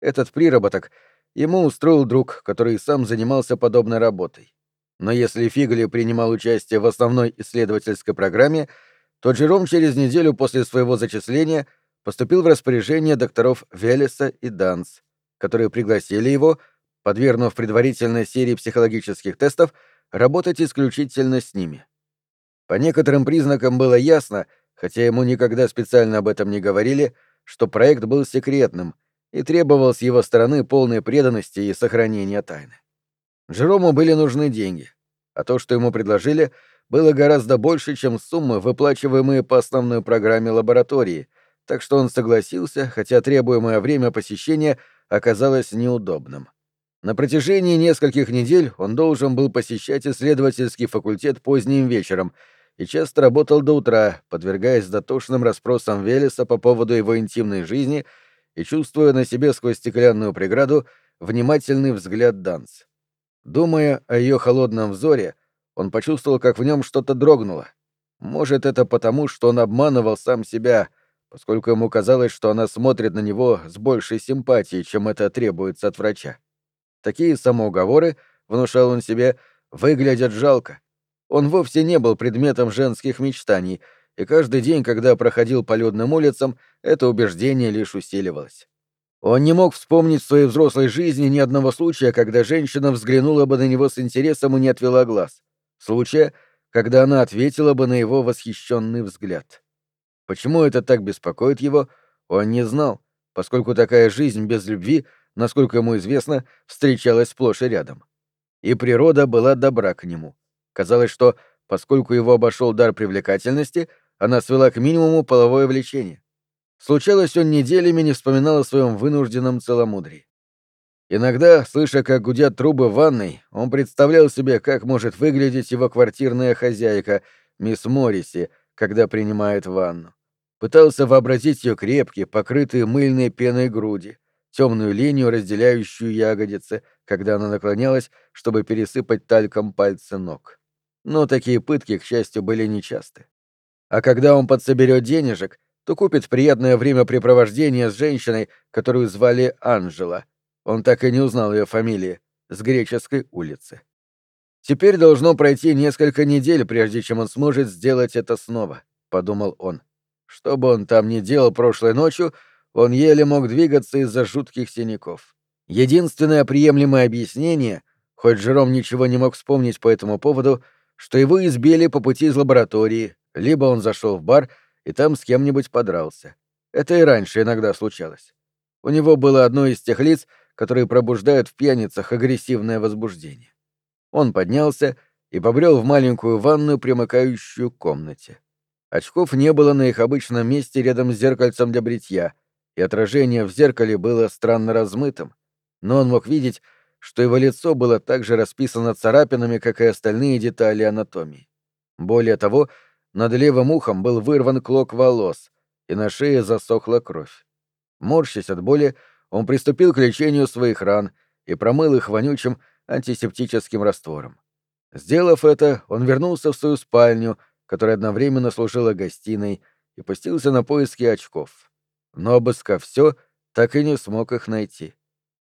Этот приработок — ему устроил друг, который сам занимался подобной работой. Но если Фигли принимал участие в основной исследовательской программе, то Джером через неделю после своего зачисления поступил в распоряжение докторов Велеса и Данс, которые пригласили его, подвергнув предварительной серии психологических тестов, работать исключительно с ними. По некоторым признакам было ясно, хотя ему никогда специально об этом не говорили, что проект был секретным, и требовал с его стороны полной преданности и сохранения тайны. Джерому были нужны деньги, а то, что ему предложили, было гораздо больше, чем суммы, выплачиваемые по основной программе лаборатории, так что он согласился, хотя требуемое время посещения оказалось неудобным. На протяжении нескольких недель он должен был посещать исследовательский факультет поздним вечером и часто работал до утра, подвергаясь дотошным расспросам Велеса по поводу его интимной жизни — и чувствуя на себе сквозь стеклянную преграду внимательный взгляд Данс. Думая о ее холодном взоре, он почувствовал, как в нем что-то дрогнуло. Может, это потому, что он обманывал сам себя, поскольку ему казалось, что она смотрит на него с большей симпатией, чем это требуется от врача. Такие самоуговоры, внушал он себе, выглядят жалко. Он вовсе не был предметом женских мечтаний — и каждый день, когда проходил по людным улицам, это убеждение лишь усиливалось. Он не мог вспомнить в своей взрослой жизни ни одного случая, когда женщина взглянула бы на него с интересом и не отвела глаз. Случая, когда она ответила бы на его восхищенный взгляд. Почему это так беспокоит его, он не знал, поскольку такая жизнь без любви, насколько ему известно, встречалась сплошь и рядом. И природа была добра к нему. Казалось, что, поскольку его обошел дар привлекательности, она свела к минимуму половое влечение. Случалось, он неделями не вспоминал о своем вынужденном целомудрии. Иногда, слыша, как гудят трубы в ванной, он представлял себе, как может выглядеть его квартирная хозяйка, мисс Морриси, когда принимает ванну. Пытался вообразить ее крепкие, покрытые мыльной пеной груди, темную линию, разделяющую ягодицы, когда она наклонялась, чтобы пересыпать тальком пальцы ног. Но такие пытки, к счастью, были нечасты. А когда он подсоберет денежек, то купит приятное времяпрепровождение с женщиной, которую звали Анжела. Он так и не узнал ее фамилии, с греческой улицы. Теперь должно пройти несколько недель, прежде чем он сможет сделать это снова, подумал он. Что бы он там ни делал прошлой ночью, он еле мог двигаться из-за жутких синяков. Единственное приемлемое объяснение, хоть Жером ничего не мог вспомнить по этому поводу, что его избили по пути из лаборатории, либо он зашел в бар и там с кем-нибудь подрался. Это и раньше иногда случалось. У него было одно из тех лиц, которые пробуждают в пьяницах агрессивное возбуждение. Он поднялся и побрел в маленькую ванную, примыкающую к комнате. Очков не было на их обычном месте рядом с зеркальцем для бритья, и отражение в зеркале было странно размытым, но он мог видеть, что его лицо было так же расписано царапинами, как и остальные детали анатомии. Более того, над левым ухом был вырван клок волос, и на шее засохла кровь. Морщась от боли, он приступил к лечению своих ран и промыл их вонючим антисептическим раствором. Сделав это, он вернулся в свою спальню, которая одновременно служила гостиной, и пустился на поиски очков. Но, обыскав все, так и не смог их найти.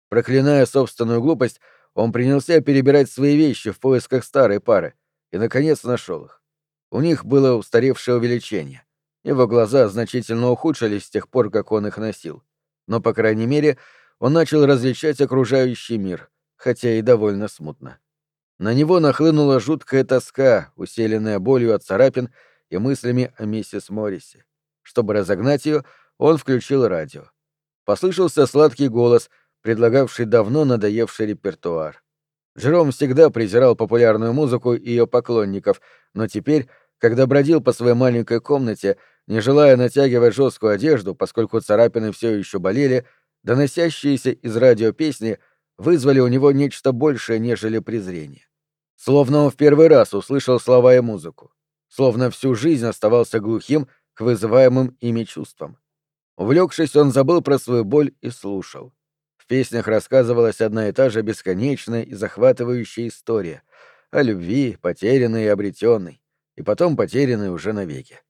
Проклиная собственную глупость, он принялся перебирать свои вещи в поисках старой пары и, наконец, нашел их. У них было устаревшее увеличение. Его глаза значительно ухудшились с тех пор, как он их носил. Но, по крайней мере, он начал различать окружающий мир, хотя и довольно смутно. На него нахлынула жуткая тоска, усиленная болью от царапин и мыслями о миссис Моррисе. Чтобы разогнать ее, он включил радио. Послышался сладкий голос, предлагавший давно надоевший репертуар. Джером всегда презирал популярную музыку и ее поклонников, но теперь, когда бродил по своей маленькой комнате, не желая натягивать жесткую одежду, поскольку царапины все еще болели, доносящиеся из радио песни вызвали у него нечто большее, нежели презрение. Словно он в первый раз услышал слова и музыку, словно всю жизнь оставался глухим к вызываемым ими чувствам. Увлекшись, он забыл про свою боль и слушал. В песнях рассказывалась одна и та же бесконечная и захватывающая история о любви, потерянной и обретенной, и потом потерянной уже навеки.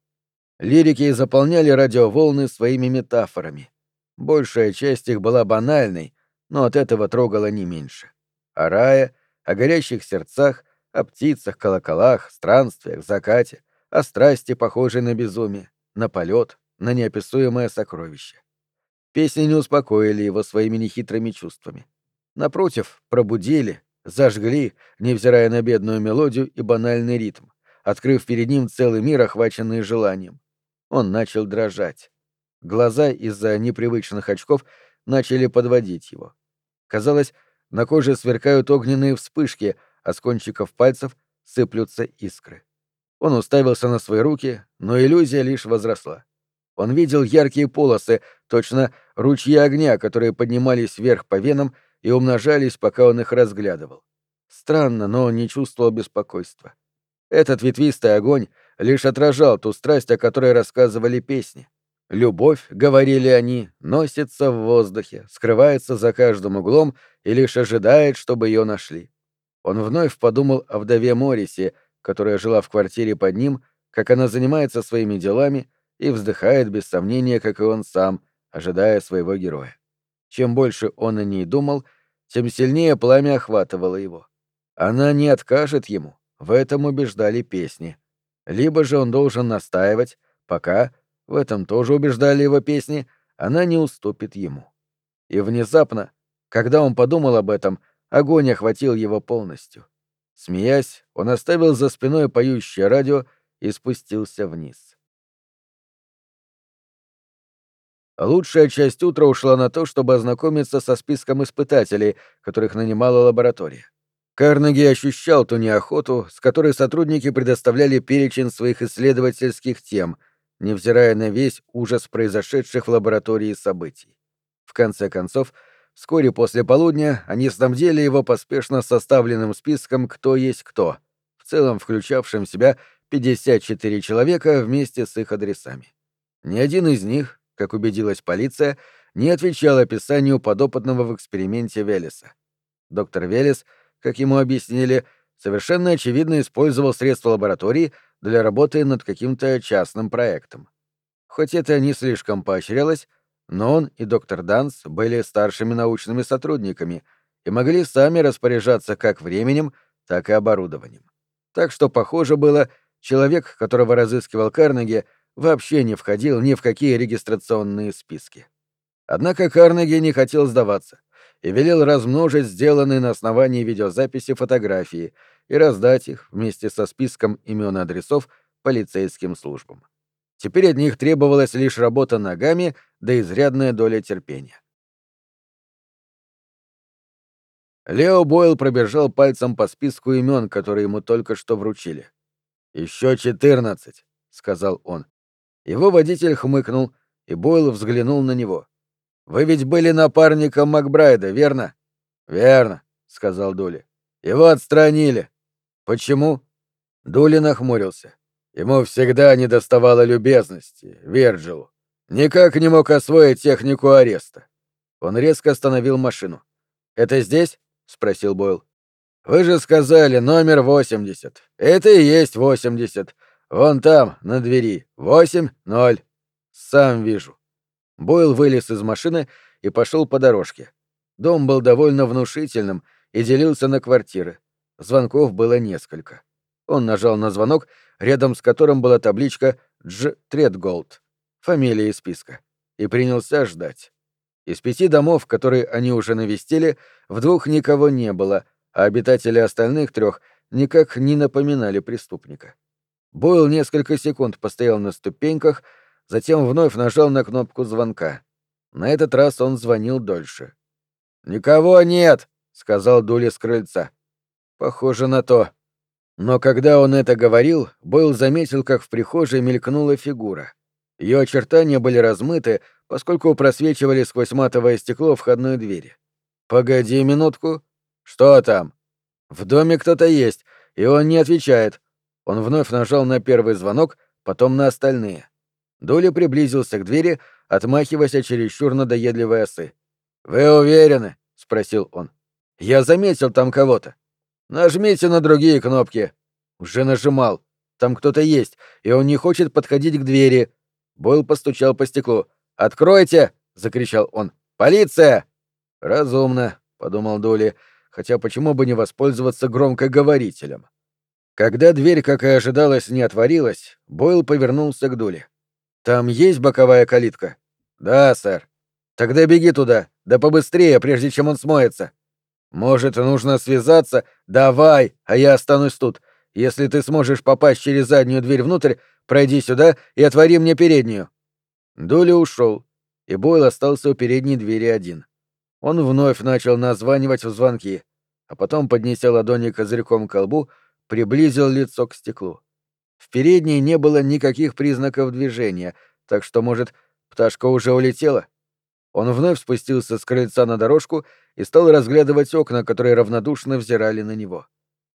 Лирики заполняли радиоволны своими метафорами. Большая часть их была банальной, но от этого трогала не меньше. О рае, о горящих сердцах, о птицах, колоколах, странствиях, закате, о страсти, похожей на безумие, на полет, на неописуемое сокровище. Песни не успокоили его своими нехитрыми чувствами. Напротив, пробудили, зажгли, невзирая на бедную мелодию и банальный ритм, открыв перед ним целый мир, охваченный желанием. Он начал дрожать. Глаза из-за непривычных очков начали подводить его. Казалось, на коже сверкают огненные вспышки, а с кончиков пальцев сыплются искры. Он уставился на свои руки, но иллюзия лишь возросла. Он видел яркие полосы, точно ручьи огня, которые поднимались вверх по венам и умножались, пока он их разглядывал. Странно, но он не чувствовал беспокойства. Этот ветвистый огонь лишь отражал ту страсть, о которой рассказывали песни. Любовь, говорили они, носится в воздухе, скрывается за каждым углом и лишь ожидает, чтобы ее нашли. Он вновь подумал о вдове Морисе, которая жила в квартире под ним, как она занимается своими делами и вздыхает без сомнения, как и он сам, ожидая своего героя. Чем больше он о ней думал, тем сильнее пламя охватывало его. Она не откажет ему, в этом убеждали песни. Либо же он должен настаивать, пока, в этом тоже убеждали его песни, она не уступит ему. И внезапно, когда он подумал об этом, огонь охватил его полностью. Смеясь, он оставил за спиной поющее радио и спустился вниз. Лучшая часть утра ушла на то, чтобы ознакомиться со списком испытателей, которых нанимала лаборатория. Карнеги ощущал ту неохоту, с которой сотрудники предоставляли перечень своих исследовательских тем, невзирая на весь ужас произошедших в лаборатории событий. В конце концов, вскоре после полудня они снабдили его поспешно составленным списком «Кто есть кто», в целом включавшим в себя 54 человека вместе с их адресами. Ни один из них, как убедилась полиция, не отвечал описанию подопытного в эксперименте Велеса. Доктор Велес, как ему объяснили, совершенно очевидно использовал средства лаборатории для работы над каким-то частным проектом. Хоть это не слишком поощрялось, но он и доктор Данс были старшими научными сотрудниками и могли сами распоряжаться как временем, так и оборудованием. Так что похоже было, человек, которого разыскивал Карнеги, вообще не входил ни в какие регистрационные списки. Однако Карнеги не хотел сдаваться и велел размножить сделанные на основании видеозаписи фотографии и раздать их вместе со списком имен и адресов полицейским службам. Теперь от них требовалась лишь работа ногами да изрядная доля терпения. Лео Бойл пробежал пальцем по списку имен, которые ему только что вручили. Еще четырнадцать, сказал он. Его водитель хмыкнул, и Бойл взглянул на него. «Вы ведь были напарником Макбрайда, верно?» «Верно», — сказал Дули. «Его отстранили». «Почему?» Дули нахмурился. Ему всегда недоставало любезности, Верджилу. Никак не мог освоить технику ареста. Он резко остановил машину. «Это здесь?» — спросил Бойл. «Вы же сказали номер 80. Это и есть 80. Вон там, на двери. Восемь, ноль. Сам вижу. Бойл вылез из машины и пошел по дорожке. Дом был довольно внушительным и делился на квартиры. Звонков было несколько. Он нажал на звонок, рядом с которым была табличка «Дж. Тредголд», фамилия из списка, и принялся ждать. Из пяти домов, которые они уже навестили, в двух никого не было, а обитатели остальных трех никак не напоминали преступника. Бойл несколько секунд постоял на ступеньках, затем вновь нажал на кнопку звонка. На этот раз он звонил дольше. «Никого нет!» — сказал Дули с крыльца. «Похоже на то». Но когда он это говорил, Бойл заметил, как в прихожей мелькнула фигура. Ее очертания были размыты, поскольку просвечивали сквозь матовое стекло входной двери. «Погоди минутку. Что там?» «В доме кто-то есть, и он не отвечает. Он вновь нажал на первый звонок, потом на остальные. Дули приблизился к двери, отмахиваясь от чересчур надоедливой осы. «Вы уверены?» — спросил он. «Я заметил там кого-то. Нажмите на другие кнопки». «Уже нажимал. Там кто-то есть, и он не хочет подходить к двери». Бойл постучал по стеклу. «Откройте!» — закричал он. «Полиция!» «Разумно», — подумал Дули, хотя почему бы не воспользоваться громкоговорителем. Когда дверь, как и ожидалось, не отворилась, Бойл повернулся к Дуле. «Там есть боковая калитка?» «Да, сэр». «Тогда беги туда, да побыстрее, прежде чем он смоется». «Может, нужно связаться? Давай, а я останусь тут. Если ты сможешь попасть через заднюю дверь внутрь, пройди сюда и отвори мне переднюю». Дули ушел, и Бойл остался у передней двери один. Он вновь начал названивать в звонки, а потом, поднеся ладони козырьком к колбу, приблизил лицо к стеклу. В передней не было никаких признаков движения, так что, может, пташка уже улетела? Он вновь спустился с крыльца на дорожку и стал разглядывать окна, которые равнодушно взирали на него.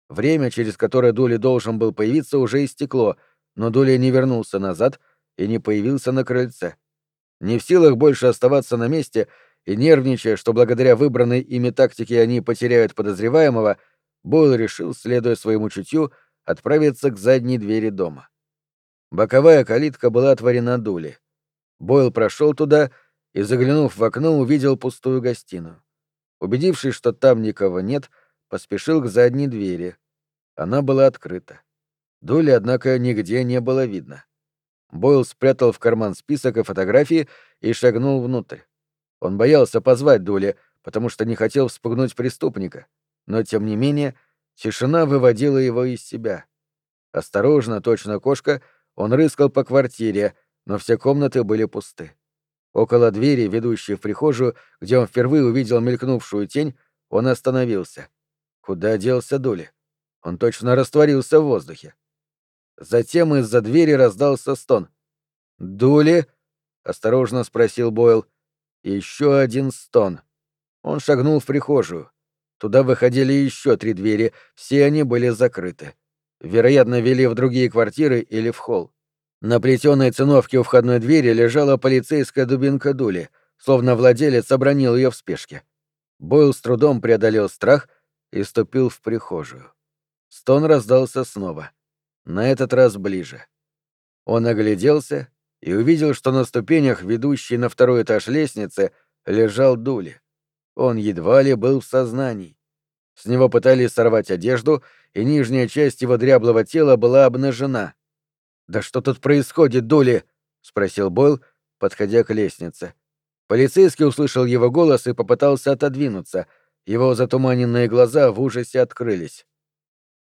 Время, через которое Дули должен был появиться, уже истекло, но Дули не вернулся назад и не появился на крыльце. Не в силах больше оставаться на месте и нервничая, что благодаря выбранной ими тактике они потеряют подозреваемого, Бойл решил, следуя своему чутью, отправиться к задней двери дома. Боковая калитка была отворена дули. Бойл прошел туда и, заглянув в окно, увидел пустую гостиную. Убедившись, что там никого нет, поспешил к задней двери. Она была открыта. Дули, однако, нигде не было видно. Бойл спрятал в карман список и фотографии и шагнул внутрь. Он боялся позвать Дули, потому что не хотел вспугнуть преступника, но, тем не менее, тишина выводила его из себя. Осторожно, точно кошка, он рыскал по квартире, но все комнаты были пусты. Около двери, ведущей в прихожую, где он впервые увидел мелькнувшую тень, он остановился. Куда делся Дули? Он точно растворился в воздухе. Затем из-за двери раздался стон. «Дули?» — осторожно спросил Бойл. Еще один стон. Он шагнул в прихожую. Туда выходили еще три двери, все они были закрыты. Вероятно, вели в другие квартиры или в холл. На плетеной циновке у входной двери лежала полицейская дубинка Дули, словно владелец обронил ее в спешке. Бойл с трудом преодолел страх и ступил в прихожую. Стон раздался снова. На этот раз ближе. Он огляделся и увидел, что на ступенях, ведущей на второй этаж лестницы, лежал Дули. Он едва ли был в сознании. С него пытались сорвать одежду, и нижняя часть его дряблого тела была обнажена. «Да что тут происходит, Дули?» — спросил Бойл, подходя к лестнице. Полицейский услышал его голос и попытался отодвинуться. Его затуманенные глаза в ужасе открылись.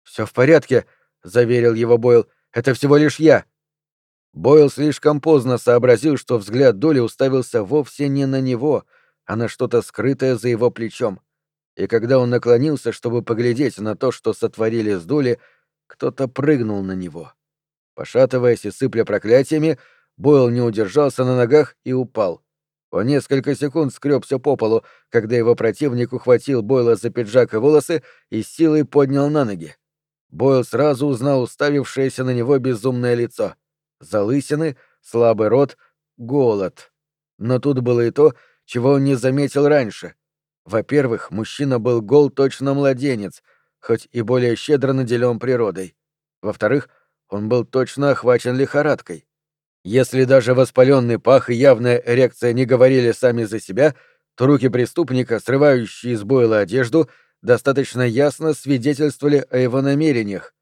«Все в порядке», — заверил его Бойл. «Это всего лишь я». Бойл слишком поздно сообразил, что взгляд Доли уставился вовсе не на него, а на что-то скрытое за его плечом. И когда он наклонился, чтобы поглядеть на то, что сотворили с Доли, кто-то прыгнул на него. Пошатываясь и сыпля проклятиями, Бойл не удержался на ногах и упал. Он несколько секунд скребся по полу, когда его противник ухватил Бойла за пиджак и волосы и силой поднял на ноги. Бойл сразу узнал уставившееся на него безумное лицо. Залысины, слабый рот, голод. Но тут было и то, чего он не заметил раньше. Во-первых, мужчина был гол точно младенец, хоть и более щедро наделен природой. Во-вторых, он был точно охвачен лихорадкой. Если даже воспаленный пах и явная эрекция не говорили сами за себя, то руки преступника, срывающие с Бойла одежду, достаточно ясно свидетельствовали о его намерениях.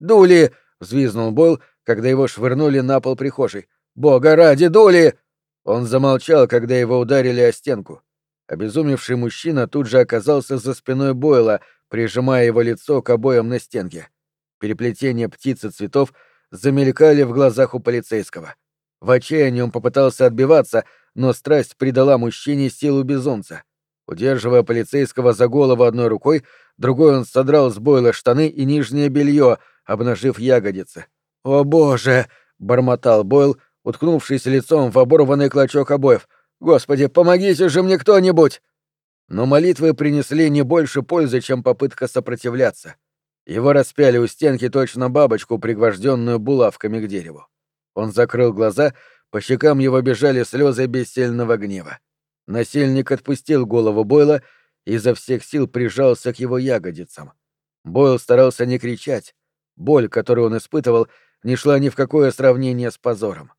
«Дули!» — взвизнул Бойл, когда его швырнули на пол прихожей. «Бога ради, дули!» Он замолчал, когда его ударили о стенку. Обезумевший мужчина тут же оказался за спиной Бойла, прижимая его лицо к обоям на стенке. Переплетение птиц и цветов замелькали в глазах у полицейского. В отчаянии он попытался отбиваться, но страсть придала мужчине силу безумца. Удерживая полицейского за голову одной рукой, другой он содрал с Бойла штаны и нижнее белье, обнажив ягодицы. «О боже!» — бормотал Бойл, уткнувшись лицом в оборванный клочок обоев. «Господи, помогите же мне кто-нибудь!» Но молитвы принесли не больше пользы, чем попытка сопротивляться. Его распяли у стенки точно бабочку, пригвожденную булавками к дереву. Он закрыл глаза, по щекам его бежали слезы бессильного гнева. Насильник отпустил голову Бойла и изо всех сил прижался к его ягодицам. Бойл старался не кричать. Боль, которую он испытывал, не шла ни в какое сравнение с позором.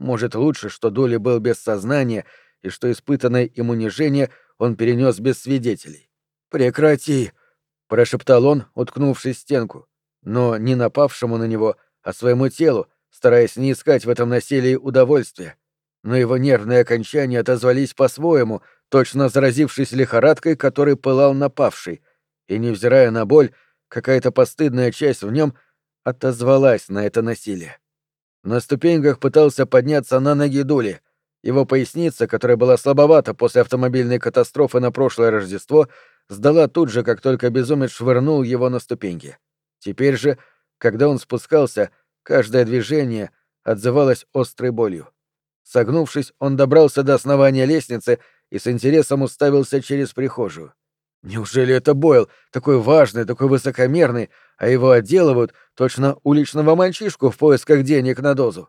Может, лучше, что Доли был без сознания и что испытанное им унижение он перенес без свидетелей. «Прекрати!» — прошептал он, уткнувшись в стенку, но не напавшему на него, а своему телу, стараясь не искать в этом насилии удовольствия но его нервные окончания отозвались по-своему, точно заразившись лихорадкой, которой пылал напавший, и, невзирая на боль, какая-то постыдная часть в нем отозвалась на это насилие. На ступеньках пытался подняться на ноги Дули. Его поясница, которая была слабовата после автомобильной катастрофы на прошлое Рождество, сдала тут же, как только безумец швырнул его на ступеньки. Теперь же, когда он спускался, каждое движение отзывалось острой болью. Согнувшись, он добрался до основания лестницы и с интересом уставился через прихожую. Неужели это Бойл, такой важный, такой высокомерный, а его отделывают точно уличного мальчишку в поисках денег на дозу?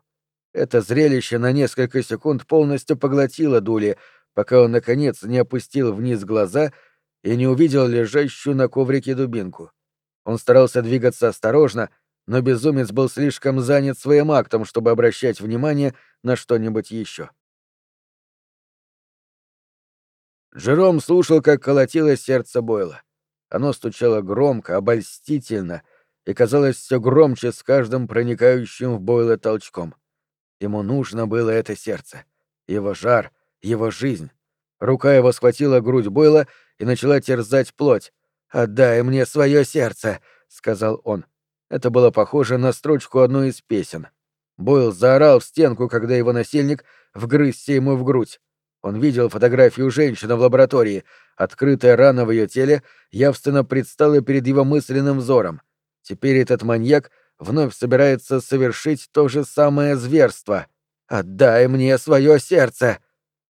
Это зрелище на несколько секунд полностью поглотило Дули, пока он, наконец, не опустил вниз глаза и не увидел лежащую на коврике дубинку. Он старался двигаться осторожно, но безумец был слишком занят своим актом, чтобы обращать внимание на что-нибудь еще. Джером слушал, как колотилось сердце Бойла. Оно стучало громко, обольстительно и казалось все громче с каждым проникающим в Бойла толчком. Ему нужно было это сердце, его жар, его жизнь. Рука его схватила грудь Бойла и начала терзать плоть. «Отдай мне свое сердце», — сказал он. Это было похоже на строчку одной из песен. Бойл заорал в стенку, когда его насильник вгрызся ему в грудь. Он видел фотографию женщины в лаборатории. Открытая рана в ее теле явственно предстала перед его мысленным взором. Теперь этот маньяк вновь собирается совершить то же самое зверство. «Отдай мне свое сердце!»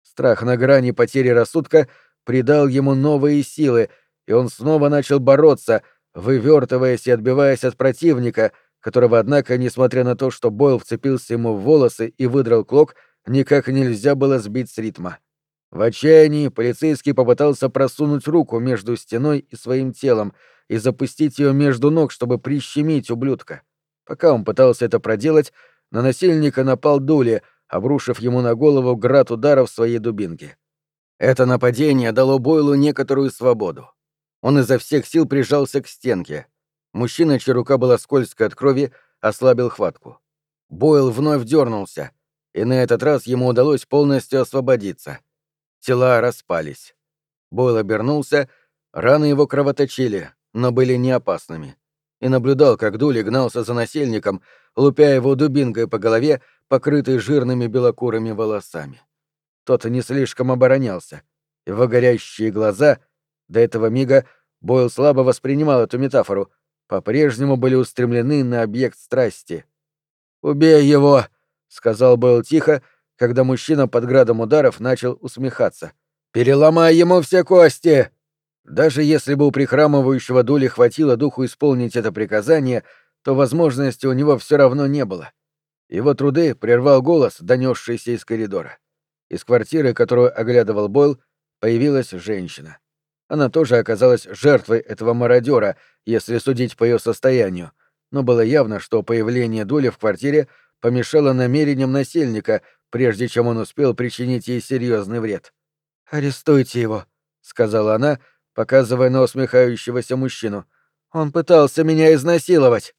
Страх на грани потери рассудка придал ему новые силы, и он снова начал бороться, вывертываясь и отбиваясь от противника, которого, однако, несмотря на то, что Бойл вцепился ему в волосы и выдрал клок, никак нельзя было сбить с ритма. В отчаянии полицейский попытался просунуть руку между стеной и своим телом и запустить ее между ног, чтобы прищемить ублюдка. Пока он пытался это проделать, на насильника напал Дули, обрушив ему на голову град ударов своей дубинки. Это нападение дало Бойлу некоторую свободу. Он изо всех сил прижался к стенке. Мужчина, чья рука была скользкой от крови, ослабил хватку. Бойл вновь дернулся, и на этот раз ему удалось полностью освободиться. Тела распались. Бойл обернулся, раны его кровоточили, но были не опасными и наблюдал, как Дули гнался за насельником, лупя его дубинкой по голове, покрытой жирными белокурыми волосами. Тот не слишком оборонялся. Его горящие глаза, до этого мига Бойл слабо воспринимал эту метафору, по-прежнему были устремлены на объект страсти. «Убей его!» — сказал Бойл тихо, когда мужчина под градом ударов начал усмехаться. «Переломай ему все кости!» Даже если бы у прихрамывающего Дули хватило духу исполнить это приказание, то возможности у него все равно не было. Его труды прервал голос, донесшийся из коридора. Из квартиры, которую оглядывал Бойл, появилась женщина. Она тоже оказалась жертвой этого мародера, если судить по ее состоянию, но было явно, что появление Дули в квартире помешало намерениям насильника, прежде чем он успел причинить ей серьезный вред. «Арестуйте его», — сказала она, — показывая на усмехающегося мужчину. «Он пытался меня изнасиловать!»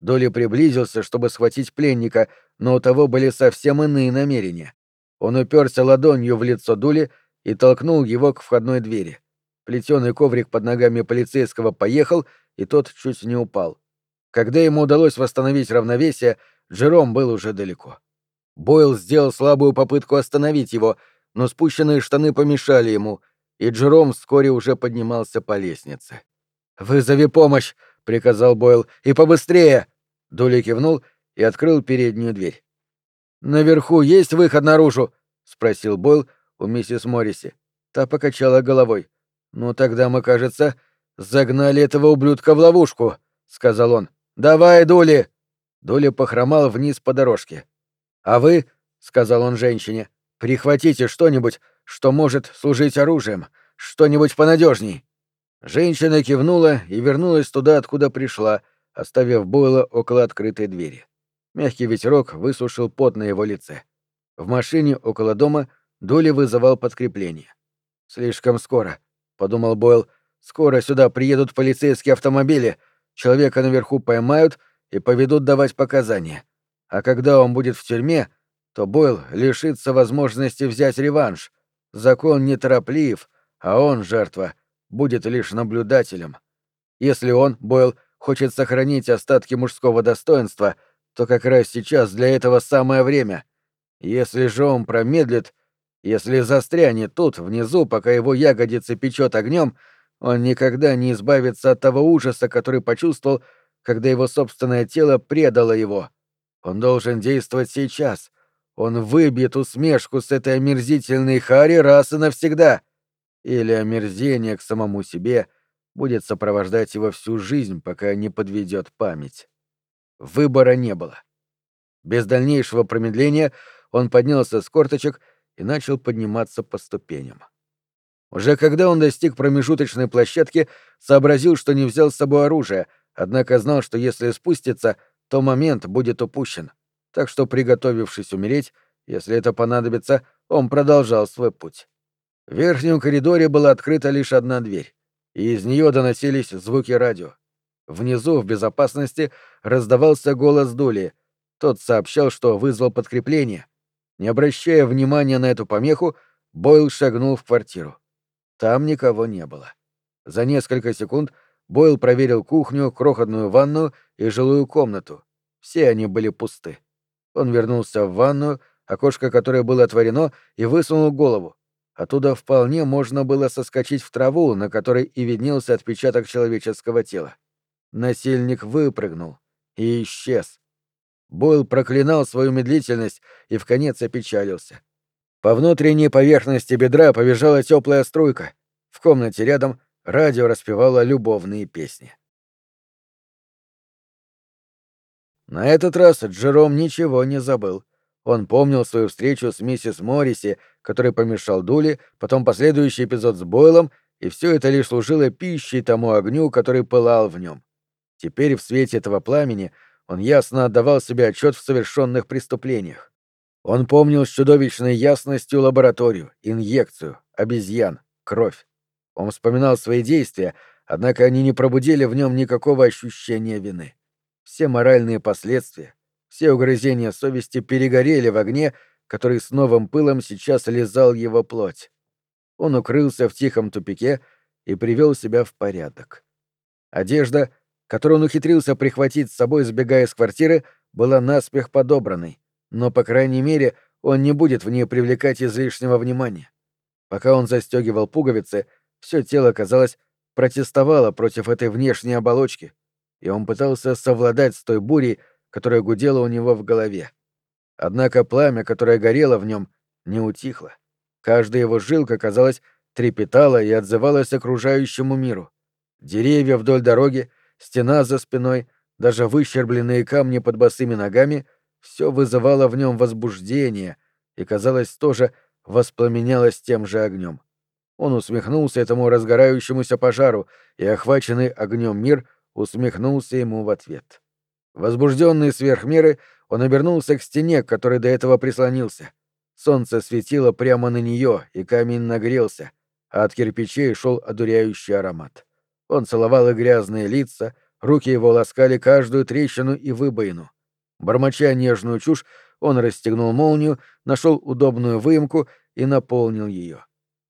Доли приблизился, чтобы схватить пленника, но у того были совсем иные намерения. Он уперся ладонью в лицо Дули и толкнул его к входной двери. Плетеный коврик под ногами полицейского поехал, и тот чуть не упал. Когда ему удалось восстановить равновесие, Джером был уже далеко. Бойл сделал слабую попытку остановить его, но спущенные штаны помешали ему, и Джером вскоре уже поднимался по лестнице. «Вызови помощь!» — приказал Бойл. «И побыстрее!» Дули кивнул и открыл переднюю дверь. «Наверху есть выход наружу?» — спросил Бойл у миссис Морриси. Та покачала головой. «Ну тогда мы, кажется, загнали этого ублюдка в ловушку», — сказал он. «Давай, Дули!» Дули похромал вниз по дорожке. «А вы», — сказал он женщине, — «прихватите что-нибудь, что может служить оружием, что-нибудь понадежней. Женщина кивнула и вернулась туда, откуда пришла, оставив Бойла около открытой двери. Мягкий ветерок высушил пот на его лице. В машине около дома Дули вызывал подкрепление. «Слишком скоро», — подумал Бойл. «Скоро сюда приедут полицейские автомобили, человека наверху поймают и поведут давать показания. А когда он будет в тюрьме, то Бойл лишится возможности взять реванш, Закон нетороплив, а он, жертва, будет лишь наблюдателем. Если он, Бойл, хочет сохранить остатки мужского достоинства, то как раз сейчас для этого самое время. Если же он промедлит, если застрянет тут, внизу, пока его ягодицы печет огнем, он никогда не избавится от того ужаса, который почувствовал, когда его собственное тело предало его. Он должен действовать сейчас, он выбьет усмешку с этой омерзительной хари раз и навсегда. Или омерзение к самому себе будет сопровождать его всю жизнь, пока не подведет память. Выбора не было. Без дальнейшего промедления он поднялся с корточек и начал подниматься по ступеням. Уже когда он достиг промежуточной площадки, сообразил, что не взял с собой оружие, однако знал, что если спустится, то момент будет упущен так что, приготовившись умереть, если это понадобится, он продолжал свой путь. В верхнем коридоре была открыта лишь одна дверь, и из нее доносились звуки радио. Внизу, в безопасности, раздавался голос Дули. Тот сообщал, что вызвал подкрепление. Не обращая внимания на эту помеху, Бойл шагнул в квартиру. Там никого не было. За несколько секунд Бойл проверил кухню, крохотную ванну и жилую комнату. Все они были пусты. Он вернулся в ванную, окошко которой было отворено, и высунул голову. Оттуда вполне можно было соскочить в траву, на которой и виднелся отпечаток человеческого тела. Насильник выпрыгнул и исчез. Бойл проклинал свою медлительность и в конец опечалился. По внутренней поверхности бедра побежала теплая струйка. В комнате рядом радио распевало любовные песни. На этот раз Джером ничего не забыл. Он помнил свою встречу с миссис Морриси, который помешал Дули, потом последующий эпизод с Бойлом, и все это лишь служило пищей тому огню, который пылал в нем. Теперь в свете этого пламени он ясно отдавал себе отчет в совершенных преступлениях. Он помнил с чудовищной ясностью лабораторию, инъекцию, обезьян, кровь. Он вспоминал свои действия, однако они не пробудили в нем никакого ощущения вины. Все моральные последствия, все угрызения совести перегорели в огне, который с новым пылом сейчас лизал его плоть. Он укрылся в тихом тупике и привел себя в порядок. Одежда, которую он ухитрился прихватить с собой, сбегая из квартиры, была наспех подобранной, но, по крайней мере, он не будет в ней привлекать излишнего внимания. Пока он застегивал пуговицы, все тело, казалось, протестовало против этой внешней оболочки, и он пытался совладать с той бурей, которая гудела у него в голове. Однако пламя, которое горело в нем, не утихло. Каждая его жилка, казалось, трепетала и отзывалась окружающему миру. Деревья вдоль дороги, стена за спиной, даже выщербленные камни под босыми ногами — все вызывало в нем возбуждение и, казалось, тоже воспламенялось тем же огнем. Он усмехнулся этому разгорающемуся пожару, и, охваченный огнем мир, усмехнулся ему в ответ. Возбужденный сверх меры, он обернулся к стене, к которой до этого прислонился. Солнце светило прямо на нее, и камень нагрелся, а от кирпичей шел одуряющий аромат. Он целовал и грязные лица, руки его ласкали каждую трещину и выбоину. Бормоча нежную чушь, он расстегнул молнию, нашел удобную выемку и наполнил ее.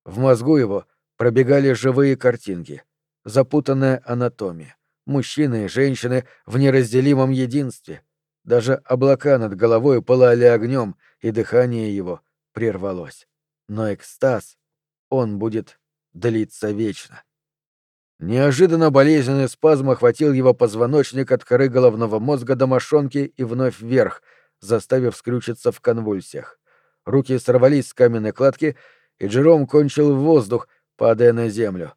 В мозгу его пробегали живые картинки, запутанная анатомия мужчины и женщины в неразделимом единстве. Даже облака над головой пылали огнем, и дыхание его прервалось. Но экстаз, он будет длиться вечно. Неожиданно болезненный спазм охватил его позвоночник от коры головного мозга до мошонки и вновь вверх, заставив скрючиться в конвульсиях. Руки сорвались с каменной кладки, и Джером кончил в воздух, падая на землю.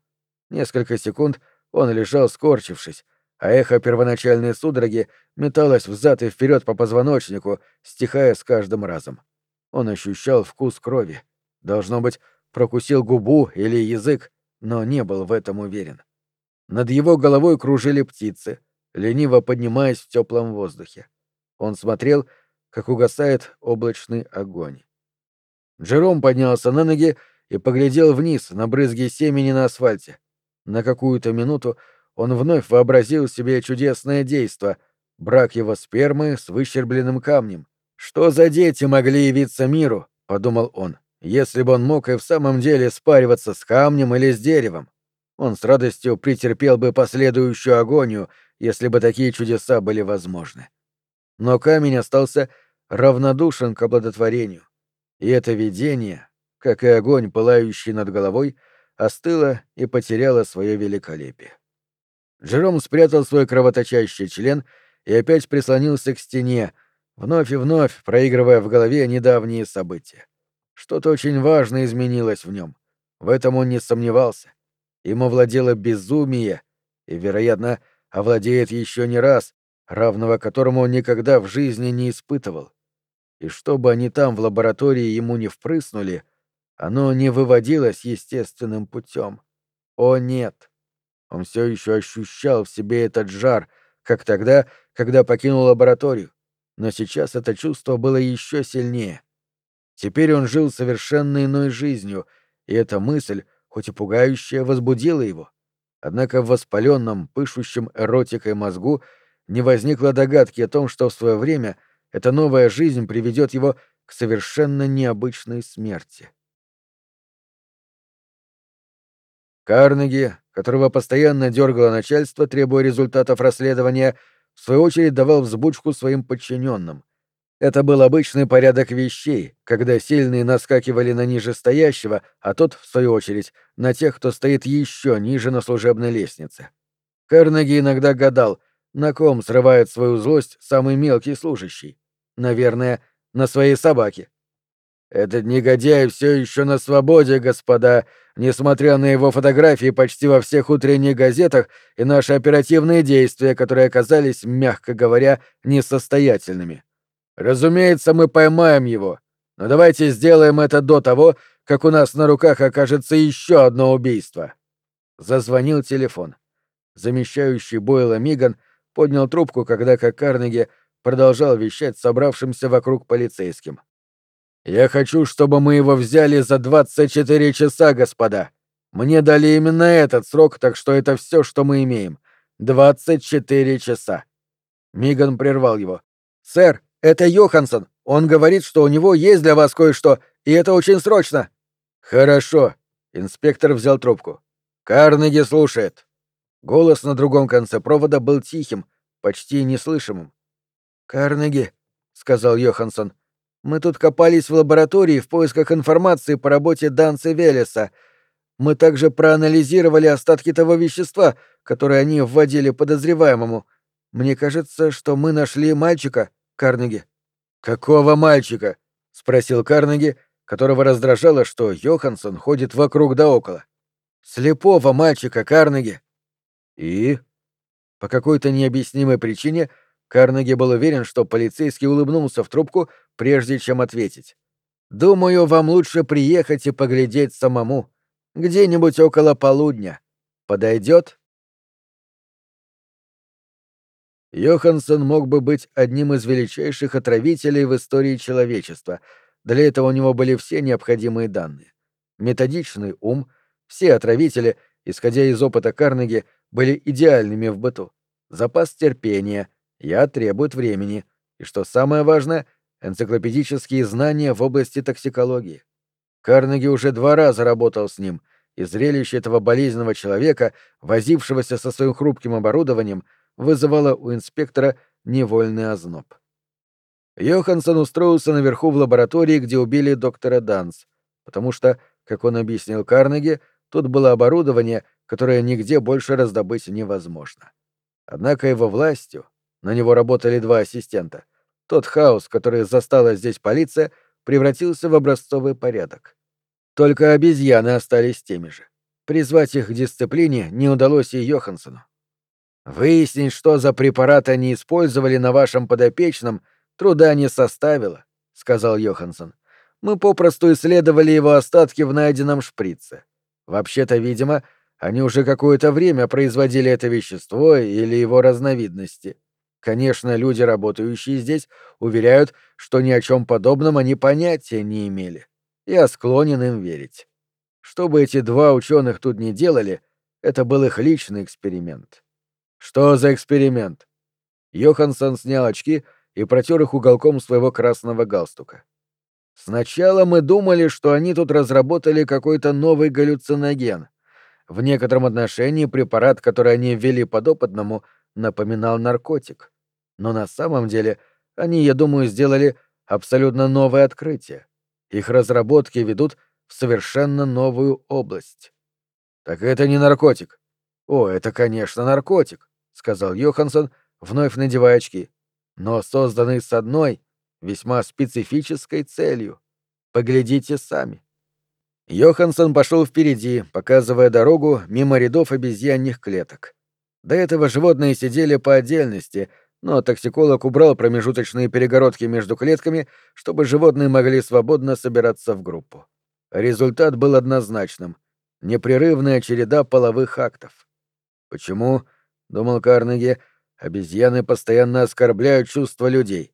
Несколько секунд он лежал скорчившись, а эхо первоначальной судороги металось взад и вперед по позвоночнику, стихая с каждым разом. Он ощущал вкус крови. Должно быть, прокусил губу или язык, но не был в этом уверен. Над его головой кружили птицы, лениво поднимаясь в теплом воздухе. Он смотрел, как угасает облачный огонь. Джером поднялся на ноги и поглядел вниз на брызги семени на асфальте. На какую-то минуту он вновь вообразил себе чудесное действо — брак его спермы с выщербленным камнем. «Что за дети могли явиться миру?» — подумал он, — «если бы он мог и в самом деле спариваться с камнем или с деревом. Он с радостью претерпел бы последующую агонию, если бы такие чудеса были возможны. Но камень остался равнодушен к оплодотворению, и это видение, как и огонь, пылающий над головой, — остыла и потеряла свое великолепие. Джером спрятал свой кровоточащий член и опять прислонился к стене, вновь и вновь проигрывая в голове недавние события. Что-то очень важное изменилось в нем. В этом он не сомневался. Ему владело безумие, и, вероятно, овладеет еще не раз, равного которому он никогда в жизни не испытывал. И что бы они там в лаборатории ему не впрыснули, оно не выводилось естественным путем. О нет! Он все еще ощущал в себе этот жар, как тогда, когда покинул лабораторию. Но сейчас это чувство было еще сильнее. Теперь он жил совершенно иной жизнью, и эта мысль, хоть и пугающая, возбудила его. Однако в воспаленном, пышущем эротикой мозгу не возникло догадки о том, что в свое время эта новая жизнь приведет его к совершенно необычной смерти. Карнеги, которого постоянно дергало начальство, требуя результатов расследования, в свою очередь давал взбучку своим подчиненным. Это был обычный порядок вещей, когда сильные наскакивали на нижестоящего, а тот, в свою очередь, на тех, кто стоит еще ниже на служебной лестнице. Карнеги иногда гадал, на ком срывает свою злость самый мелкий служащий. Наверное, на своей собаке. Этот негодяй все еще на свободе, господа, несмотря на его фотографии почти во всех утренних газетах и наши оперативные действия, которые оказались, мягко говоря, несостоятельными. Разумеется, мы поймаем его, но давайте сделаем это до того, как у нас на руках окажется еще одно убийство. Зазвонил телефон. Замещающий Бойла Миган поднял трубку, когда как Карнеги продолжал вещать собравшимся вокруг полицейским. «Я хочу, чтобы мы его взяли за 24 часа, господа. Мне дали именно этот срок, так что это все, что мы имеем. 24 часа». Миган прервал его. «Сэр, это Йоханссон. Он говорит, что у него есть для вас кое-что, и это очень срочно». «Хорошо». Инспектор взял трубку. «Карнеги слушает». Голос на другом конце провода был тихим, почти неслышимым. «Карнеги», — сказал Йоханссон, мы тут копались в лаборатории в поисках информации по работе Данца Велеса. Мы также проанализировали остатки того вещества, которое они вводили подозреваемому. Мне кажется, что мы нашли мальчика, Карнеги». «Какого мальчика?» — спросил Карнеги, которого раздражало, что Йоханссон ходит вокруг да около. «Слепого мальчика, Карнеги». «И?» По какой-то необъяснимой причине Карнеги был уверен, что полицейский улыбнулся в трубку, прежде чем ответить. «Думаю, вам лучше приехать и поглядеть самому. Где-нибудь около полудня. Подойдет?» Йоханссон мог бы быть одним из величайших отравителей в истории человечества. Для этого у него были все необходимые данные. Методичный ум, все отравители, исходя из опыта Карнеги, были идеальными в быту. Запас терпения — Яд требует времени, и, что самое важное, энциклопедические знания в области токсикологии. Карнеги уже два раза работал с ним, и зрелище этого болезненного человека, возившегося со своим хрупким оборудованием, вызывало у инспектора невольный озноб. Йоханссон устроился наверху в лаборатории, где убили доктора Данс, потому что, как он объяснил Карнеги, тут было оборудование, которое нигде больше раздобыть невозможно. Однако его властью, на него работали два ассистента. Тот хаос, который застала здесь полиция, превратился в образцовый порядок. Только обезьяны остались теми же. Призвать их к дисциплине не удалось и Йоханссону. Выяснить, что за препарат они использовали на вашем подопечном, труда не составило, сказал Йоханссон. Мы попросту исследовали его остатки в найденном шприце. Вообще-то, видимо, они уже какое-то время производили это вещество или его разновидности. Конечно, люди, работающие здесь, уверяют, что ни о чем подобном они понятия не имели. Я склонен им верить. Что бы эти два ученых тут ни делали, это был их личный эксперимент. Что за эксперимент? Йоханссон снял очки и протер их уголком своего красного галстука. Сначала мы думали, что они тут разработали какой-то новый галлюциноген. В некотором отношении препарат, который они ввели подопытному, напоминал наркотик. Но на самом деле они, я думаю, сделали абсолютно новое открытие. Их разработки ведут в совершенно новую область. Так это не наркотик. О, это, конечно, наркотик, сказал Йоханссон, вновь надевая очки. Но созданный с одной, весьма специфической целью. Поглядите сами. Йоханссон пошел впереди, показывая дорогу мимо рядов обезьяньих клеток. До этого животные сидели по отдельности, но токсиколог убрал промежуточные перегородки между клетками, чтобы животные могли свободно собираться в группу. Результат был однозначным — непрерывная череда половых актов. «Почему?» — думал Карнеги. «Обезьяны постоянно оскорбляют чувства людей».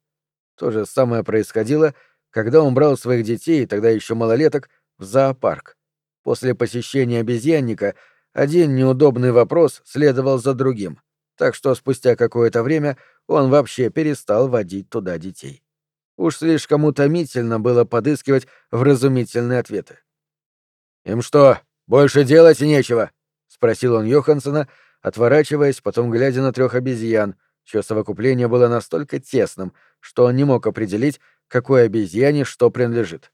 То же самое происходило, когда он брал своих детей, тогда еще малолеток, в зоопарк. После посещения обезьянника один неудобный вопрос следовал за другим — так что спустя какое-то время он вообще перестал водить туда детей. Уж слишком утомительно было подыскивать вразумительные ответы. «Им что, больше делать нечего?» спросил он Йохансона, отворачиваясь, потом глядя на трех обезьян, чье совокупление было настолько тесным, что он не мог определить, какой обезьяне что принадлежит.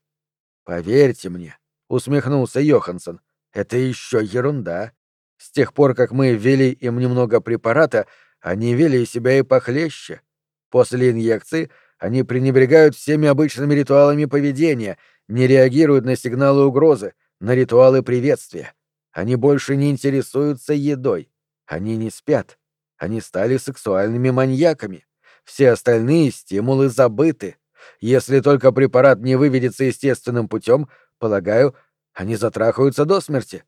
«Поверьте мне», — усмехнулся Йоханссон, — «это еще ерунда. С тех пор, как мы ввели им немного препарата, они вели себя и похлеще. После инъекции они пренебрегают всеми обычными ритуалами поведения, не реагируют на сигналы угрозы, на ритуалы приветствия. Они больше не интересуются едой. Они не спят. Они стали сексуальными маньяками. Все остальные стимулы забыты. Если только препарат не выведется естественным путем, полагаю, они затрахаются до смерти.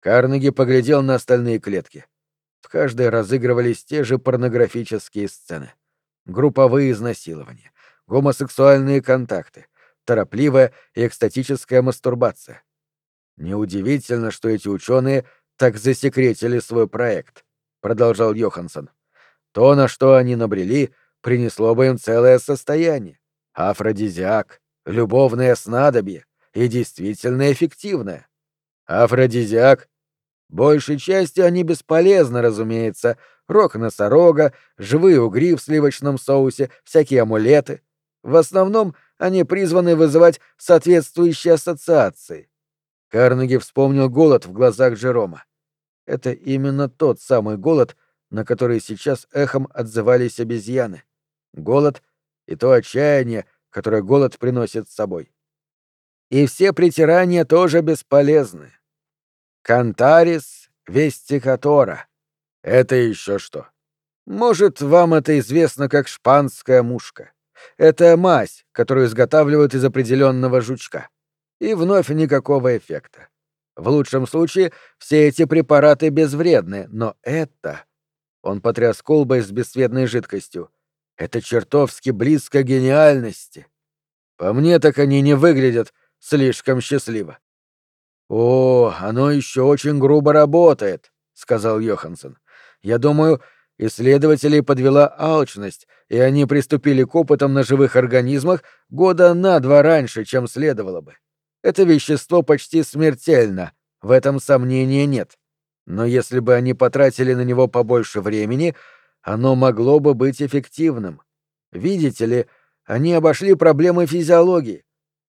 Карнеги поглядел на остальные клетки. В каждой разыгрывались те же порнографические сцены. Групповые изнасилования, гомосексуальные контакты, торопливая и экстатическая мастурбация. Неудивительно, что эти ученые так засекретили свой проект, продолжал Йоханссон. То, на что они набрели, принесло бы им целое состояние. Афродизиак, любовное снадобье и действительно эффективное. Афродизиак Большей части они бесполезны, разумеется. Рог носорога, живые угри в сливочном соусе, всякие амулеты. В основном они призваны вызывать соответствующие ассоциации. Карнеги вспомнил голод в глазах Джерома. Это именно тот самый голод, на который сейчас эхом отзывались обезьяны. Голод и то отчаяние, которое голод приносит с собой. И все притирания тоже бесполезны. Кантарис вестикатора. Это еще что? Может, вам это известно как шпанская мушка. Это мазь, которую изготавливают из определенного жучка. И вновь никакого эффекта. В лучшем случае все эти препараты безвредны, но это... Он потряс колбой с бесцветной жидкостью. Это чертовски близко гениальности. По мне так они не выглядят слишком счастливо. «О, оно еще очень грубо работает», — сказал Йоханссон. «Я думаю, исследователей подвела алчность, и они приступили к опытам на живых организмах года на два раньше, чем следовало бы. Это вещество почти смертельно, в этом сомнения нет. Но если бы они потратили на него побольше времени, оно могло бы быть эффективным. Видите ли, они обошли проблемы физиологии.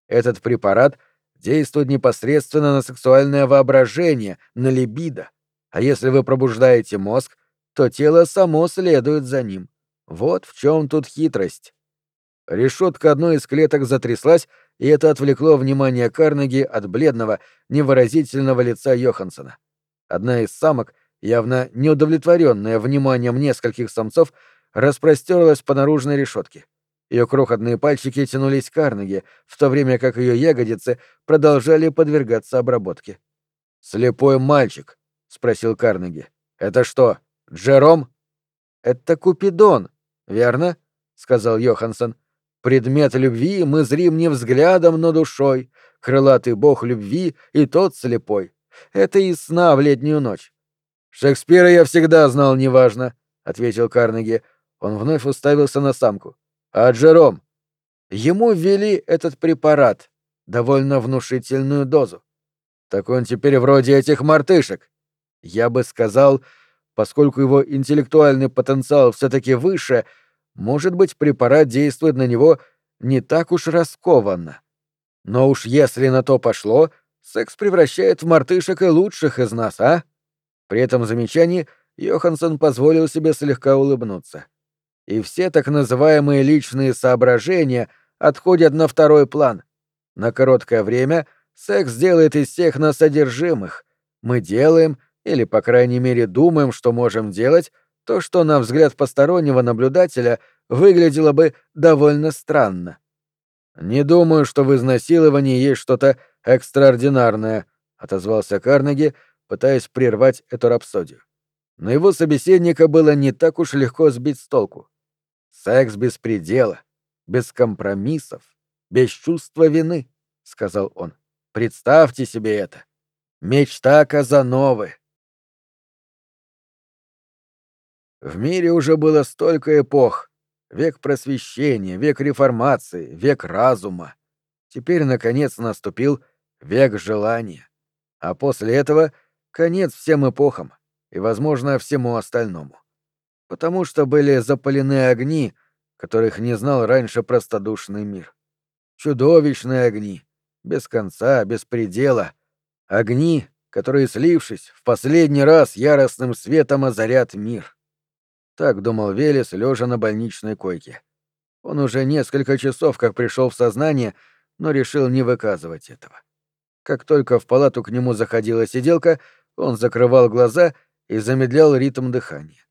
Этот препарат — действует непосредственно на сексуальное воображение, на либидо. А если вы пробуждаете мозг, то тело само следует за ним. Вот в чем тут хитрость. Решетка одной из клеток затряслась, и это отвлекло внимание Карнеги от бледного, невыразительного лица Йохансона. Одна из самок, явно неудовлетворенная вниманием нескольких самцов, распростерлась по наружной решетке. Ее крохотные пальчики тянулись к Карнеги, в то время как ее ягодицы продолжали подвергаться обработке. «Слепой мальчик», — спросил Карнеги. «Это что, Джером?» «Это Купидон, верно?» — сказал Йоханссон. «Предмет любви мы зрим не взглядом, но душой. Крылатый бог любви и тот слепой. Это из сна в летнюю ночь». «Шекспира я всегда знал неважно», — ответил Карнеги. Он вновь уставился на самку. А Джером? Ему ввели этот препарат, довольно внушительную дозу. Так он теперь вроде этих мартышек. Я бы сказал, поскольку его интеллектуальный потенциал все-таки выше, может быть, препарат действует на него не так уж раскованно. Но уж если на то пошло, секс превращает в мартышек и лучших из нас, а? При этом замечании Йоханссон позволил себе слегка улыбнуться и все так называемые личные соображения отходят на второй план. На короткое время секс делает из всех нас одержимых. Мы делаем, или, по крайней мере, думаем, что можем делать, то, что, на взгляд постороннего наблюдателя, выглядело бы довольно странно. «Не думаю, что в изнасиловании есть что-то экстраординарное», — отозвался Карнеги, пытаясь прервать эту рапсодию. Но его собеседника было не так уж легко сбить с толку. Секс без предела, без компромиссов, без чувства вины, — сказал он. Представьте себе это. Мечта Казановы. В мире уже было столько эпох. Век просвещения, век реформации, век разума. Теперь, наконец, наступил век желания. А после этого Конец всем эпохам и, возможно, всему остальному. Потому что были запалены огни, которых не знал раньше простодушный мир. Чудовищные огни, без конца, без предела. Огни, которые, слившись, в последний раз яростным светом озарят мир. Так думал Велес, лежа на больничной койке. Он уже несколько часов как пришел в сознание, но решил не выказывать этого. Как только в палату к нему заходила сиделка, он закрывал глаза и замедлял ритм дыхания.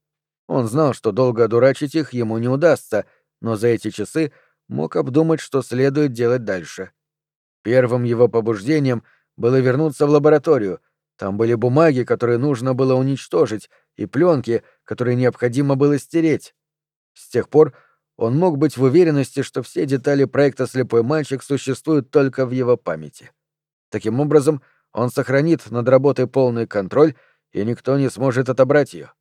Он знал, что долго одурачить их ему не удастся, но за эти часы мог обдумать, что следует делать дальше. Первым его побуждением было вернуться в лабораторию. Там были бумаги, которые нужно было уничтожить, и пленки, которые необходимо было стереть. С тех пор он мог быть в уверенности, что все детали проекта «Слепой мальчик» существуют только в его памяти. Таким образом, он сохранит над работой полный контроль, и никто не сможет отобрать ее.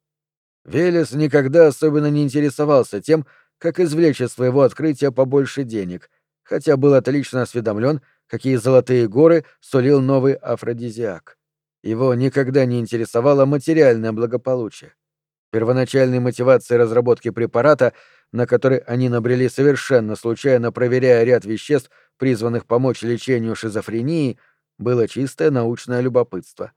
Велес никогда особенно не интересовался тем, как извлечь из своего открытия побольше денег, хотя был отлично осведомлен, какие золотые горы сулил новый афродизиак. Его никогда не интересовало материальное благополучие. Первоначальной мотивацией разработки препарата, на который они набрели совершенно случайно проверяя ряд веществ, призванных помочь лечению шизофрении — было чистое научное любопытство.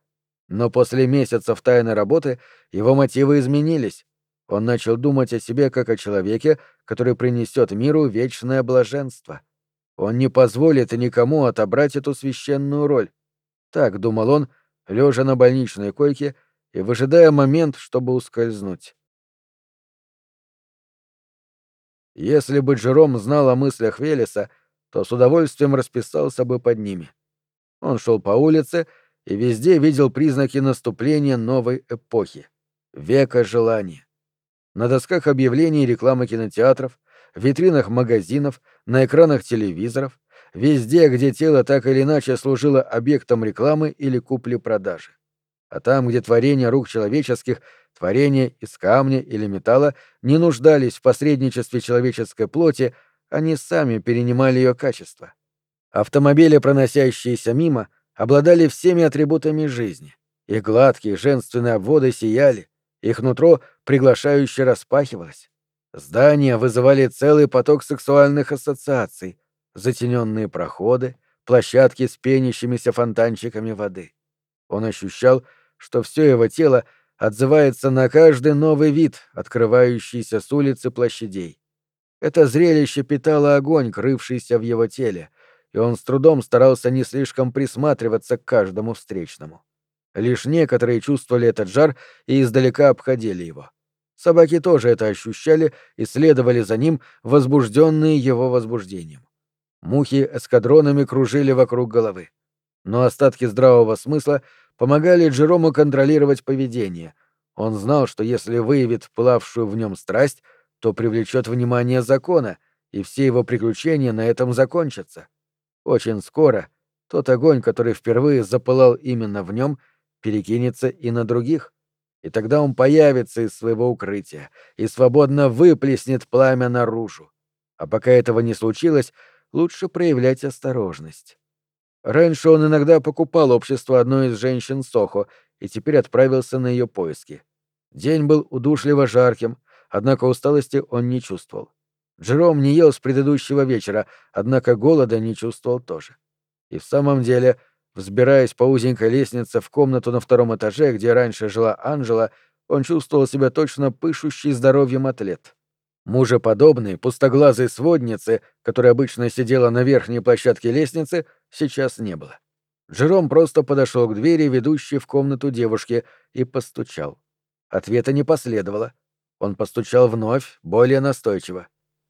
Но после месяцев тайной работы его мотивы изменились. Он начал думать о себе как о человеке, который принесет миру вечное блаженство. Он не позволит никому отобрать эту священную роль. Так думал он, лежа на больничной койке и выжидая момент, чтобы ускользнуть. Если бы Джером знал о мыслях Велеса, то с удовольствием расписался бы под ними. Он шел по улице и везде видел признаки наступления новой эпохи — века желания. На досках объявлений и рекламы кинотеатров, в витринах магазинов, на экранах телевизоров, везде, где тело так или иначе служило объектом рекламы или купли-продажи. А там, где творения рук человеческих, творения из камня или металла, не нуждались в посредничестве человеческой плоти, они сами перенимали ее качество. Автомобили, проносящиеся мимо, обладали всеми атрибутами жизни. Их гладкие женственные обводы сияли, их нутро приглашающе распахивалось. Здания вызывали целый поток сексуальных ассоциаций, затененные проходы, площадки с пенящимися фонтанчиками воды. Он ощущал, что все его тело отзывается на каждый новый вид, открывающийся с улицы площадей. Это зрелище питало огонь, крывшийся в его теле, и он с трудом старался не слишком присматриваться к каждому встречному. Лишь некоторые чувствовали этот жар и издалека обходили его. Собаки тоже это ощущали и следовали за ним, возбужденные его возбуждением. Мухи эскадронами кружили вокруг головы. Но остатки здравого смысла помогали Джерому контролировать поведение. Он знал, что если выявит пылавшую в нем страсть, то привлечет внимание закона, и все его приключения на этом закончатся. Очень скоро тот огонь, который впервые запылал именно в нем, перекинется и на других, и тогда он появится из своего укрытия и свободно выплеснет пламя наружу. А пока этого не случилось, лучше проявлять осторожность. Раньше он иногда покупал общество одной из женщин Сохо и теперь отправился на ее поиски. День был удушливо жарким, однако усталости он не чувствовал. Джером не ел с предыдущего вечера, однако голода не чувствовал тоже. И в самом деле, взбираясь по узенькой лестнице в комнату на втором этаже, где раньше жила Анжела, он чувствовал себя точно пышущий здоровьем атлет. Мужеподобной, пустоглазой сводницы, которая обычно сидела на верхней площадке лестницы, сейчас не было. Джером просто подошел к двери, ведущей в комнату девушки, и постучал. Ответа не последовало. Он постучал вновь, более настойчиво.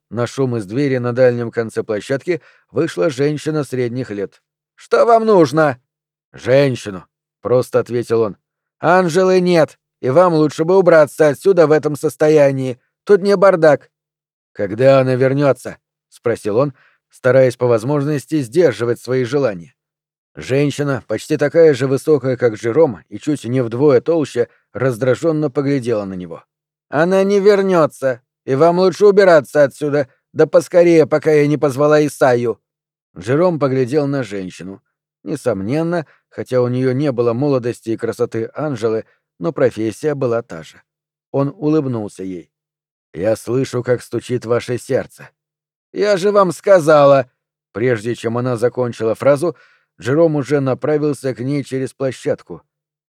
На шум из двери на дальнем конце площадки вышла женщина средних лет. «Что вам нужно?» «Женщину», — просто ответил он. «Анжелы нет, и вам лучше бы убраться отсюда в этом состоянии. Тут не бардак». «Когда она вернется?» — спросил он, стараясь по возможности сдерживать свои желания. Женщина, почти такая же высокая, как Жером, и чуть не вдвое толще, раздраженно поглядела на него. «Она не вернется и вам лучше убираться отсюда, да поскорее, пока я не позвала Исаю». Жером поглядел на женщину. Несомненно, хотя у нее не было молодости и красоты Анжелы, но профессия была та же. Он улыбнулся ей. «Я слышу, как стучит ваше сердце». «Я же вам сказала!» Прежде чем она закончила фразу, Джером уже направился к ней через площадку.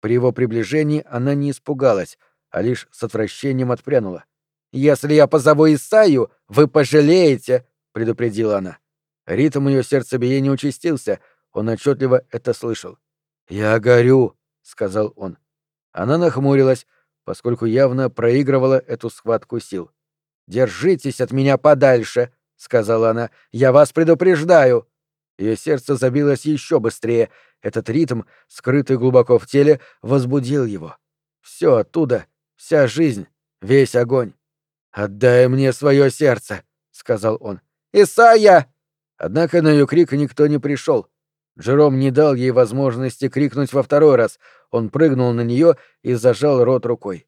При его приближении она не испугалась, а лишь с отвращением отпрянула. «Если я позову Исаю, вы пожалеете!» — предупредила она. Ритм ее сердцебиения участился, он отчетливо это слышал. «Я горю», — сказал он. Она нахмурилась, поскольку явно проигрывала эту схватку сил. «Держитесь от меня подальше», — сказала она. «Я вас предупреждаю». Ее сердце забилось еще быстрее. Этот ритм, скрытый глубоко в теле, возбудил его. Все оттуда, вся жизнь, весь огонь. «Отдай мне свое сердце», — сказал он. «Исайя!» Однако на ее крик никто не пришел. Джером не дал ей возможности крикнуть во второй раз. Он прыгнул на нее и зажал рот рукой.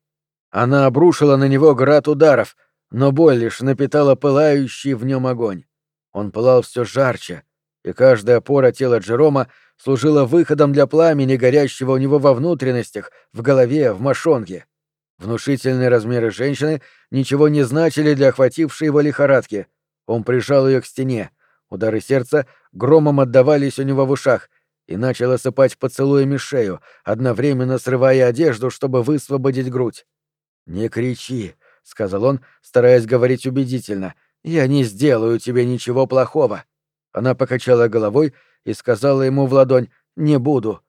Она обрушила на него град ударов, но боль лишь напитала пылающий в нем огонь. Он пылал все жарче, и каждая пора тела Джерома служила выходом для пламени, горящего у него во внутренностях, в голове, в мошонке. Внушительные размеры женщины ничего не значили для охватившей его лихорадки. Он прижал ее к стене. Удары сердца громом отдавались у него в ушах и начал осыпать поцелуями шею, одновременно срывая одежду, чтобы высвободить грудь. «Не кричи», — сказал он, стараясь говорить убедительно. «Я не сделаю тебе ничего плохого». Она покачала головой и сказала ему в ладонь «Не буду».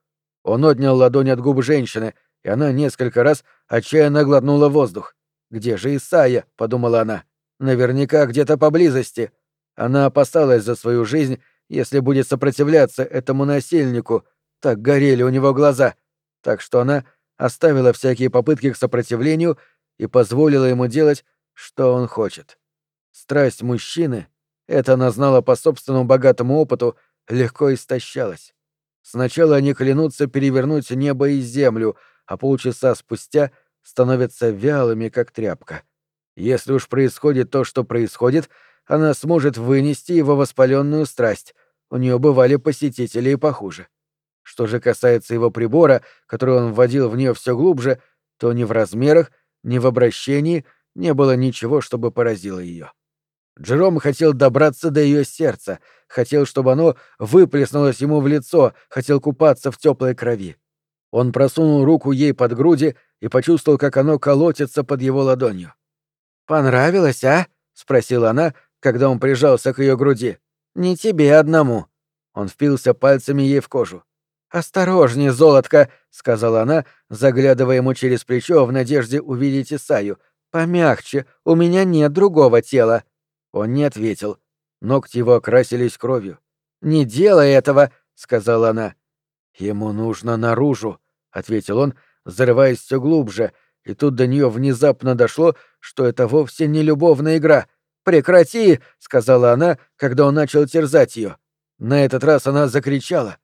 Он отнял ладонь от губ женщины, и она несколько раз отчаянно глотнула воздух. «Где же Исайя?» — подумала она. «Наверняка где-то поблизости». Она опасалась за свою жизнь, если будет сопротивляться этому насильнику. Так горели у него глаза. Так что она оставила всякие попытки к сопротивлению и позволила ему делать, что он хочет. Страсть мужчины, это она знала по собственному богатому опыту, легко истощалась. Сначала они клянутся перевернуть небо и землю, а полчаса спустя становятся вялыми, как тряпка. Если уж происходит то, что происходит, она сможет вынести его воспаленную страсть. У нее бывали посетители и похуже. Что же касается его прибора, который он вводил в нее все глубже, то ни в размерах, ни в обращении не было ничего, чтобы поразило ее. Джером хотел добраться до ее сердца, хотел, чтобы оно выплеснулось ему в лицо, хотел купаться в теплой крови. Он просунул руку ей под груди и почувствовал, как оно колотится под его ладонью. «Понравилось, а?» — спросила она, когда он прижался к ее груди. «Не тебе одному». Он впился пальцами ей в кожу. «Осторожнее, золотко», — сказала она, заглядывая ему через плечо в надежде увидеть Исаю. «Помягче, у меня нет другого тела». Он не ответил. Ногти его окрасились кровью. «Не делай этого», — сказала она. «Ему нужно наружу», — ответил он, зарываясь все глубже, и тут до нее внезапно дошло, что это вовсе не любовная игра — «Прекрати!» — сказала она, когда он начал терзать ее. На этот раз она закричала.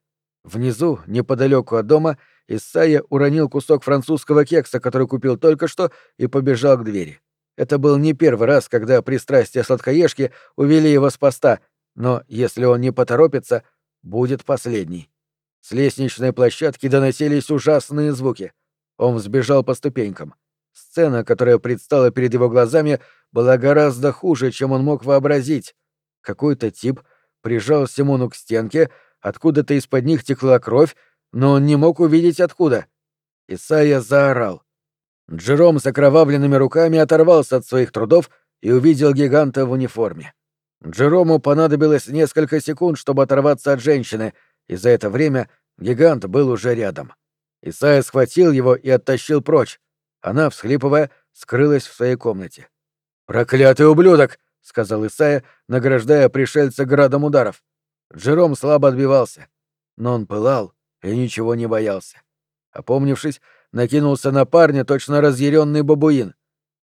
Внизу, неподалеку от дома, Исайя уронил кусок французского кекса, который купил только что, и побежал к двери. Это был не первый раз, когда пристрастие сладкоежки увели его с поста, но если он не поторопится, будет последний. С лестничной площадки доносились ужасные звуки. Он взбежал по ступенькам. Сцена, которая предстала перед его глазами, была гораздо хуже, чем он мог вообразить. Какой-то тип прижал Симону к стенке, откуда-то из-под них текла кровь, но он не мог увидеть откуда. Исайя заорал. Джером с окровавленными руками оторвался от своих трудов и увидел гиганта в униформе. Джерому понадобилось несколько секунд, чтобы оторваться от женщины, и за это время гигант был уже рядом. Исайя схватил его и оттащил прочь. Она, всхлипывая, скрылась в своей комнате. «Проклятый ублюдок!» — сказал Исайя, награждая пришельца градом ударов. Джером слабо отбивался, но он пылал и ничего не боялся. Опомнившись, накинулся на парня точно разъяренный бабуин.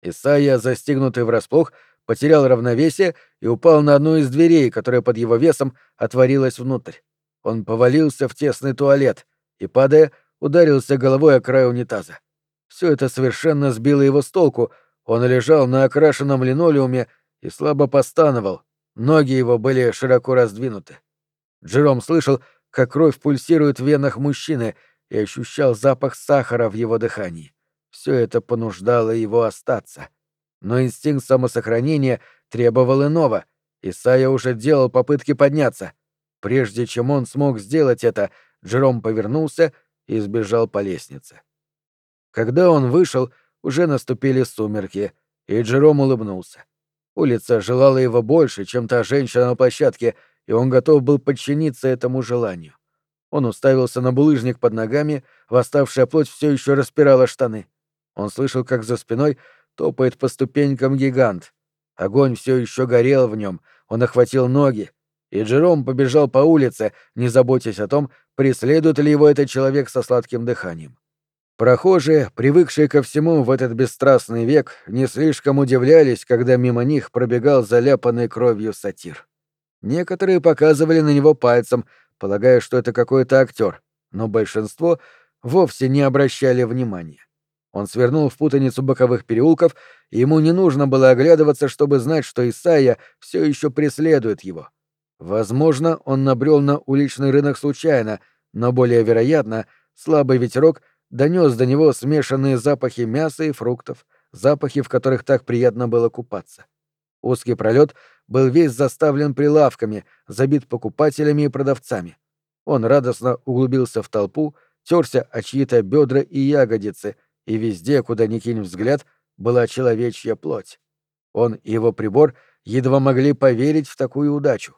Исайя, застигнутый врасплох, потерял равновесие и упал на одну из дверей, которая под его весом отворилась внутрь. Он повалился в тесный туалет и, падая, ударился головой о край унитаза. Все это совершенно сбило его с толку. Он лежал на окрашенном линолеуме и слабо постановал. Ноги его были широко раздвинуты. Джером слышал, как кровь пульсирует в венах мужчины, и ощущал запах сахара в его дыхании. Все это понуждало его остаться. Но инстинкт самосохранения требовал иного. Исайя уже делал попытки подняться. Прежде чем он смог сделать это, Джером повернулся и сбежал по лестнице. Когда он вышел, уже наступили сумерки, и Джером улыбнулся. Улица желала его больше, чем та женщина на площадке, и он готов был подчиниться этому желанию. Он уставился на булыжник под ногами, восставшая плоть все еще распирала штаны. Он слышал, как за спиной топает по ступенькам гигант. Огонь все еще горел в нем, он охватил ноги, и Джером побежал по улице, не заботясь о том, преследует ли его этот человек со сладким дыханием. Прохожие, привыкшие ко всему в этот бесстрастный век, не слишком удивлялись, когда мимо них пробегал заляпанный кровью сатир. Некоторые показывали на него пальцем, полагая, что это какой-то актер, но большинство вовсе не обращали внимания. Он свернул в путаницу боковых переулков, и ему не нужно было оглядываться, чтобы знать, что Исайя все еще преследует его. Возможно, он набрел на уличный рынок случайно, но более вероятно, слабый ветерок — донес до него смешанные запахи мяса и фруктов, запахи, в которых так приятно было купаться. Узкий пролет был весь заставлен прилавками, забит покупателями и продавцами. Он радостно углубился в толпу, терся о чьи-то бедра и ягодицы, и везде, куда ни кинь взгляд, была человечья плоть. Он и его прибор едва могли поверить в такую удачу.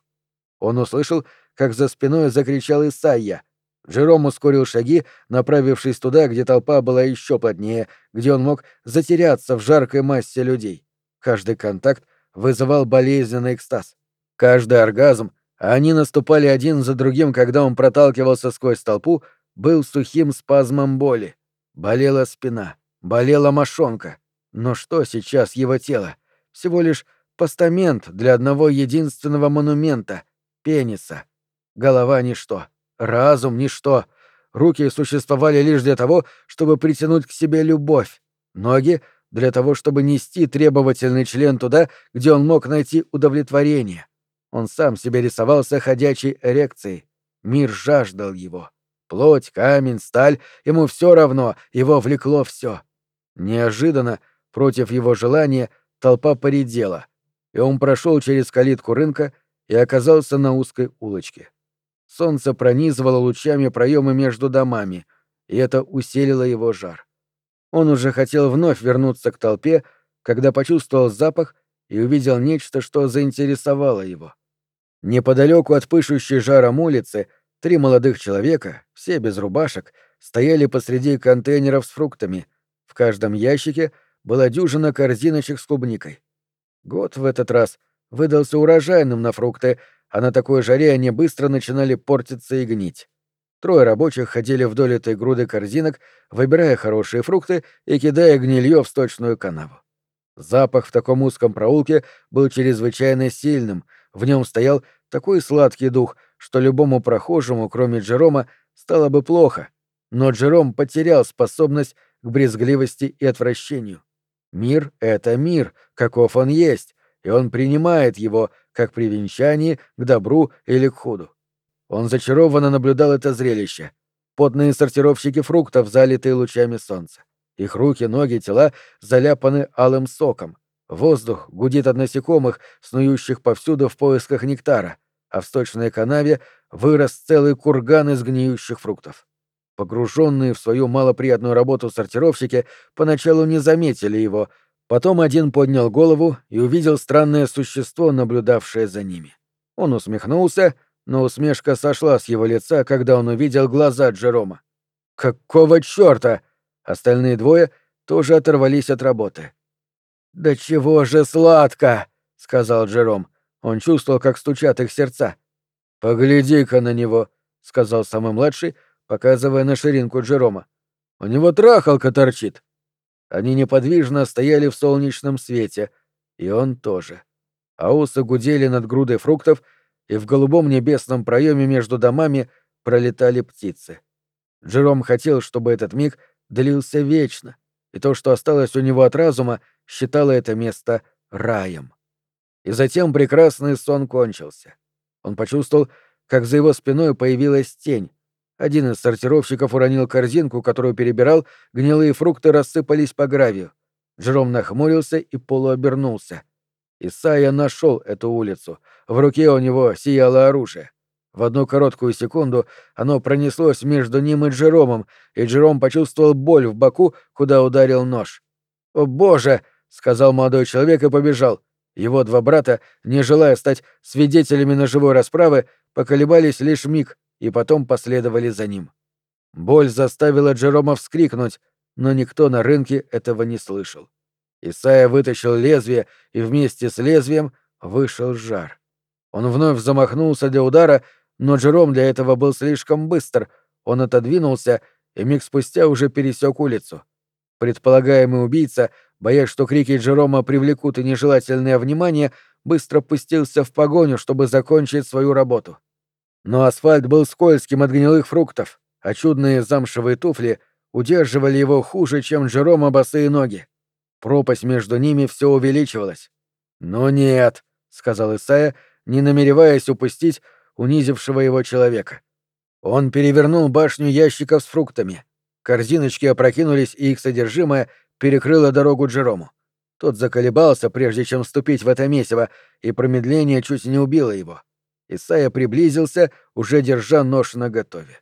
Он услышал, как за спиной закричал Исайя, Джером ускорил шаги, направившись туда, где толпа была еще плотнее, где он мог затеряться в жаркой массе людей. Каждый контакт вызывал болезненный экстаз. Каждый оргазм, а они наступали один за другим, когда он проталкивался сквозь толпу, был сухим спазмом боли. Болела спина, болела мошонка. Но что сейчас его тело? Всего лишь постамент для одного единственного монумента — пениса. Голова — ничто. Разум — ничто. Руки существовали лишь для того, чтобы притянуть к себе любовь. Ноги — для того, чтобы нести требовательный член туда, где он мог найти удовлетворение. Он сам себе рисовался ходячей эрекцией. Мир жаждал его. Плоть, камень, сталь — ему все равно, его влекло все. Неожиданно, против его желания, толпа поредела, и он прошел через калитку рынка и оказался на узкой улочке. Солнце пронизывало лучами проемы между домами, и это усилило его жар. Он уже хотел вновь вернуться к толпе, когда почувствовал запах и увидел нечто, что заинтересовало его. Неподалеку от пышущей жаром улицы три молодых человека, все без рубашек, стояли посреди контейнеров с фруктами. В каждом ящике была дюжина корзиночек с клубникой. Год в этот раз выдался урожайным на фрукты, а на такой жаре они быстро начинали портиться и гнить. Трое рабочих ходили вдоль этой груды корзинок, выбирая хорошие фрукты и кидая гнилье в сточную канаву. Запах в таком узком проулке был чрезвычайно сильным, в нем стоял такой сладкий дух, что любому прохожему, кроме Джерома, стало бы плохо. Но Джером потерял способность к брезгливости и отвращению. Мир — это мир, каков он есть, и он принимает его, как при венчании, к добру или к худу. Он зачарованно наблюдал это зрелище. Потные сортировщики фруктов, залитые лучами солнца. Их руки, ноги, тела заляпаны алым соком. Воздух гудит от насекомых, снующих повсюду в поисках нектара, а в сточной канаве вырос целый курган из гниющих фруктов. Погруженные в свою малоприятную работу сортировщики поначалу не заметили его, Потом один поднял голову и увидел странное существо, наблюдавшее за ними. Он усмехнулся, но усмешка сошла с его лица, когда он увидел глаза Джерома. «Какого чёрта?» Остальные двое тоже оторвались от работы. «Да чего же сладко!» — сказал Джером. Он чувствовал, как стучат их сердца. «Погляди-ка на него», — сказал самый младший, показывая на ширинку Джерома. «У него трахалка торчит. Они неподвижно стояли в солнечном свете, и он тоже. Аусы гудели над грудой фруктов, и в голубом небесном проеме между домами пролетали птицы. Джером хотел, чтобы этот миг длился вечно, и то, что осталось у него от разума, считало это место раем. И затем прекрасный сон кончился. Он почувствовал, как за его спиной появилась тень. Один из сортировщиков уронил корзинку, которую перебирал, гнилые фрукты рассыпались по гравию. Джером нахмурился и полуобернулся. Исайя нашел эту улицу. В руке у него сияло оружие. В одну короткую секунду оно пронеслось между ним и Джеромом, и Джером почувствовал боль в боку, куда ударил нож. «О боже!» — сказал молодой человек и побежал. Его два брата, не желая стать свидетелями ножевой расправы, поколебались лишь миг и потом последовали за ним. Боль заставила Джерома вскрикнуть, но никто на рынке этого не слышал. Исайя вытащил лезвие, и вместе с лезвием вышел жар. Он вновь замахнулся для удара, но Джером для этого был слишком быстр. Он отодвинулся и миг спустя уже пересек улицу. Предполагаемый убийца, боясь, что крики Джерома привлекут и нежелательное внимание, быстро пустился в погоню, чтобы закончить свою работу. Но асфальт был скользким от гнилых фруктов, а чудные замшевые туфли удерживали его хуже, чем Джерома босые ноги. Пропасть между ними все увеличивалась. «Ну нет», — сказал Исайя, не намереваясь упустить унизившего его человека. Он перевернул башню ящиков с фруктами. Корзиночки опрокинулись, и их содержимое перекрыло дорогу Джерому. Тот заколебался, прежде чем вступить в это месиво, и промедление чуть не убило его. Исайя приблизился, уже держа нож наготове.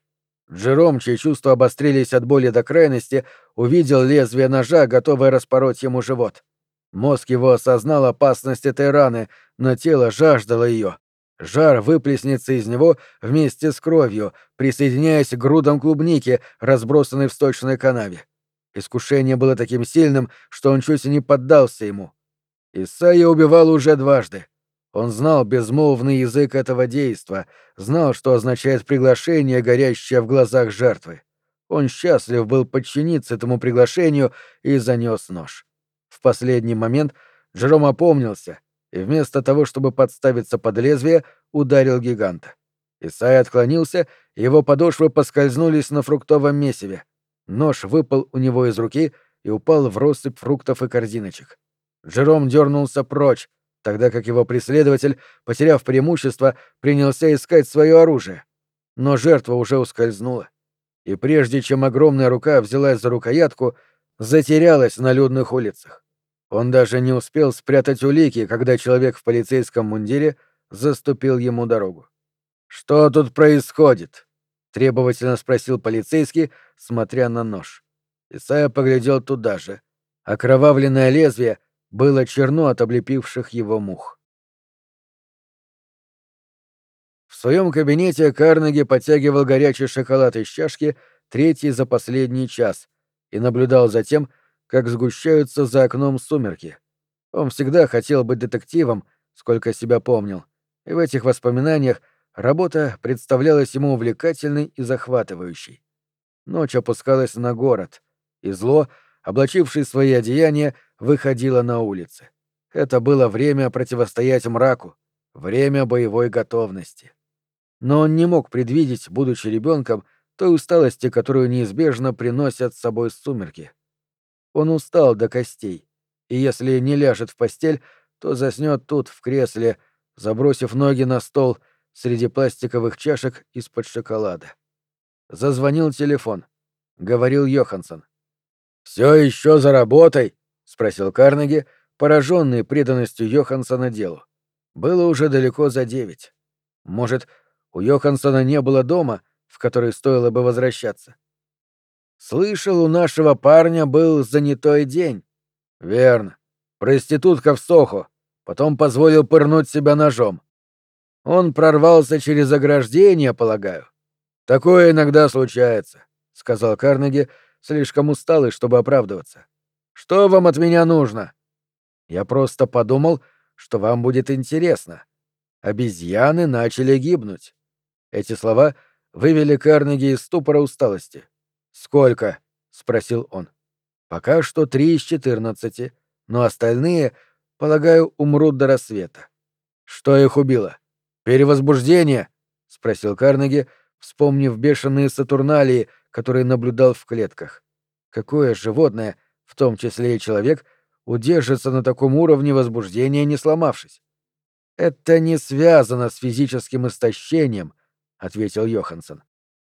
Джером, чьи чувства обострились от боли до крайности, увидел лезвие ножа, готовое распороть ему живот. Мозг его осознал опасность этой раны, но тело жаждало ее. Жар выплеснется из него вместе с кровью, присоединяясь к грудам клубники, разбросанной в сточной канаве. Искушение было таким сильным, что он чуть не поддался ему. Исайя убивал уже дважды. Он знал безмолвный язык этого действа, знал, что означает приглашение, горящее в глазах жертвы. Он счастлив был подчиниться этому приглашению и занес нож. В последний момент Джером опомнился и вместо того, чтобы подставиться под лезвие, ударил гиганта. Исай отклонился, его подошвы поскользнулись на фруктовом месиве. Нож выпал у него из руки и упал в россыпь фруктов и корзиночек. Джером дернулся прочь, тогда как его преследователь, потеряв преимущество, принялся искать свое оружие. Но жертва уже ускользнула. И прежде чем огромная рука взялась за рукоятку, затерялась на людных улицах. Он даже не успел спрятать улики, когда человек в полицейском мундире заступил ему дорогу. «Что тут происходит?» — требовательно спросил полицейский, смотря на нож. Исайя поглядел туда же. Окровавленное лезвие было черно от облепивших его мух. В своем кабинете Карнеги подтягивал горячий шоколад из чашки третий за последний час и наблюдал за тем, как сгущаются за окном сумерки. Он всегда хотел быть детективом, сколько себя помнил, и в этих воспоминаниях работа представлялась ему увлекательной и захватывающей. Ночь опускалась на город, и зло, облачивший свои одеяния, выходила на улицы. Это было время противостоять мраку, время боевой готовности. Но он не мог предвидеть, будучи ребенком, той усталости, которую неизбежно приносят с собой сумерки. Он устал до костей, и если не ляжет в постель, то заснет тут, в кресле, забросив ноги на стол среди пластиковых чашек из-под шоколада. Зазвонил телефон. Говорил Йоханссон. «Все еще за работой?» — спросил Карнеги, пораженный преданностью Йоханссона делу. Было уже далеко за девять. Может, у Йоханссона не было дома, в который стоило бы возвращаться. Слышал, у нашего парня был занятой день. Верно. Проститутка в Сохо. Потом позволил пырнуть себя ножом. Он прорвался через ограждение, полагаю. Такое иногда случается, сказал Карнеги, слишком усталый, чтобы оправдываться. Что вам от меня нужно? Я просто подумал, что вам будет интересно. Обезьяны начали гибнуть. Эти слова вывели Карнеги из ступора усталости. Сколько? спросил он. Пока что три из четырнадцати, но остальные, полагаю, умрут до рассвета. Что их убило? Перевозбуждение? спросил Карнеги, вспомнив бешеные сатурналии, которые наблюдал в клетках. Какое животное в том числе и человек, удержится на таком уровне возбуждения, не сломавшись. Это не связано с физическим истощением, — ответил Йоханссон.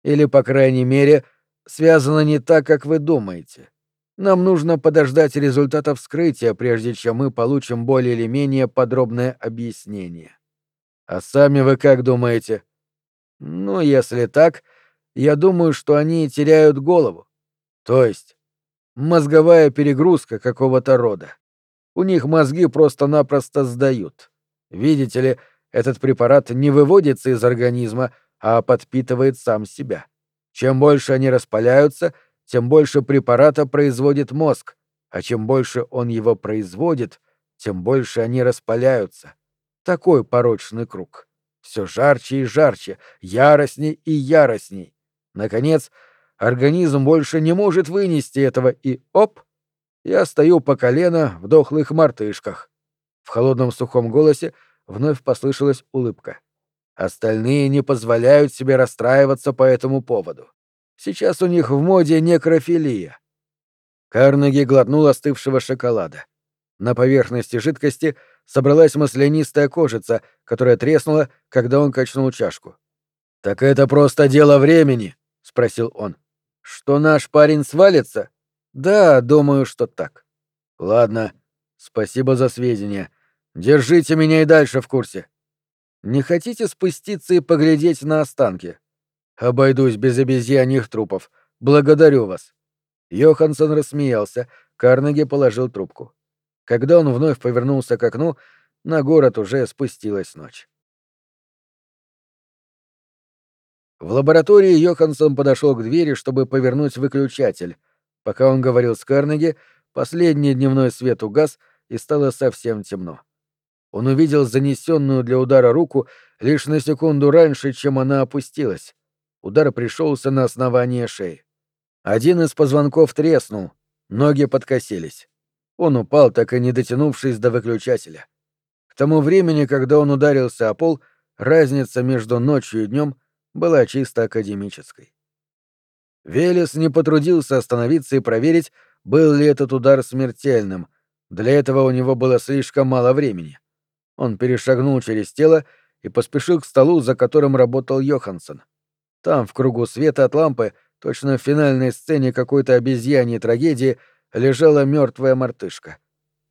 «Или, по крайней мере, связано не так, как вы думаете. Нам нужно подождать результатов вскрытия, прежде чем мы получим более или менее подробное объяснение. А сами вы как думаете? Ну, если так, я думаю, что они теряют голову. То есть мозговая перегрузка какого-то рода. У них мозги просто-напросто сдают. Видите ли, этот препарат не выводится из организма, а подпитывает сам себя. Чем больше они распаляются, тем больше препарата производит мозг, а чем больше он его производит, тем больше они распаляются. Такой порочный круг. Все жарче и жарче, яростней и яростней. Наконец, организм больше не может вынести этого, и оп! Я стою по колено в дохлых мартышках. В холодном сухом голосе вновь послышалась улыбка. Остальные не позволяют себе расстраиваться по этому поводу. Сейчас у них в моде некрофилия. Карнеги глотнул остывшего шоколада. На поверхности жидкости собралась маслянистая кожица, которая треснула, когда он качнул чашку. «Так это просто дело времени», — спросил он. «Что наш парень свалится?» «Да, думаю, что так». «Ладно. Спасибо за сведения. Держите меня и дальше в курсе. Не хотите спуститься и поглядеть на останки? Обойдусь без обезьяньих трупов. Благодарю вас. Йоханссон рассмеялся, Карнеги положил трубку. Когда он вновь повернулся к окну, на город уже спустилась ночь. В лаборатории Йоханссон подошел к двери, чтобы повернуть выключатель. Пока он говорил с Карнеги, последний дневной свет угас, и стало совсем темно. Он увидел занесенную для удара руку лишь на секунду раньше, чем она опустилась. Удар пришелся на основание шеи. Один из позвонков треснул, ноги подкосились. Он упал, так и не дотянувшись до выключателя. К тому времени, когда он ударился о пол, разница между ночью и днем была чисто академической. Велес не потрудился остановиться и проверить, был ли этот удар смертельным. Для этого у него было слишком мало времени. Он перешагнул через тело и поспешил к столу, за которым работал Йоханссон. Там, в кругу света от лампы, точно в финальной сцене какой-то обезьяньей трагедии, лежала мертвая мартышка.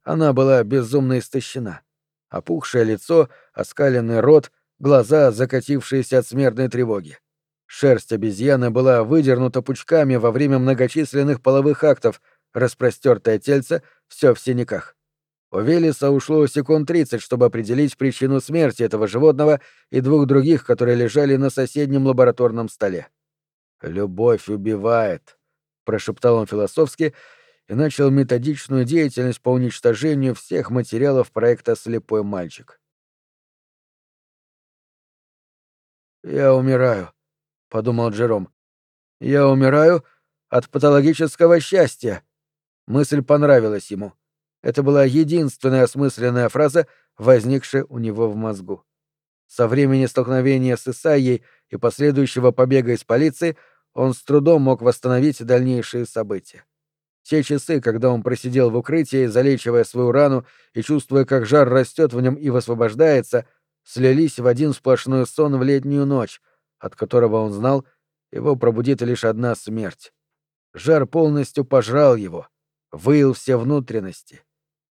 Она была безумно истощена. Опухшее лицо, оскаленный рот, глаза, закатившиеся от смертной тревоги. Шерсть обезьяны была выдернута пучками во время многочисленных половых актов, распростертое тельце — все в синяках. У Велеса ушло секунд тридцать, чтобы определить причину смерти этого животного и двух других, которые лежали на соседнем лабораторном столе. «Любовь убивает», — прошептал он философски и начал методичную деятельность по уничтожению всех материалов проекта «Слепой мальчик». «Я умираю», — подумал Джером. «Я умираю от патологического счастья». Мысль понравилась ему. Это была единственная осмысленная фраза, возникшая у него в мозгу. Со времени столкновения с Исайей и последующего побега из полиции он с трудом мог восстановить дальнейшие события. Те часы, когда он просидел в укрытии, залечивая свою рану и чувствуя, как жар растет в нем и высвобождается, слились в один сплошной сон в летнюю ночь, от которого он знал, его пробудит лишь одна смерть. Жар полностью пожрал его, выил все внутренности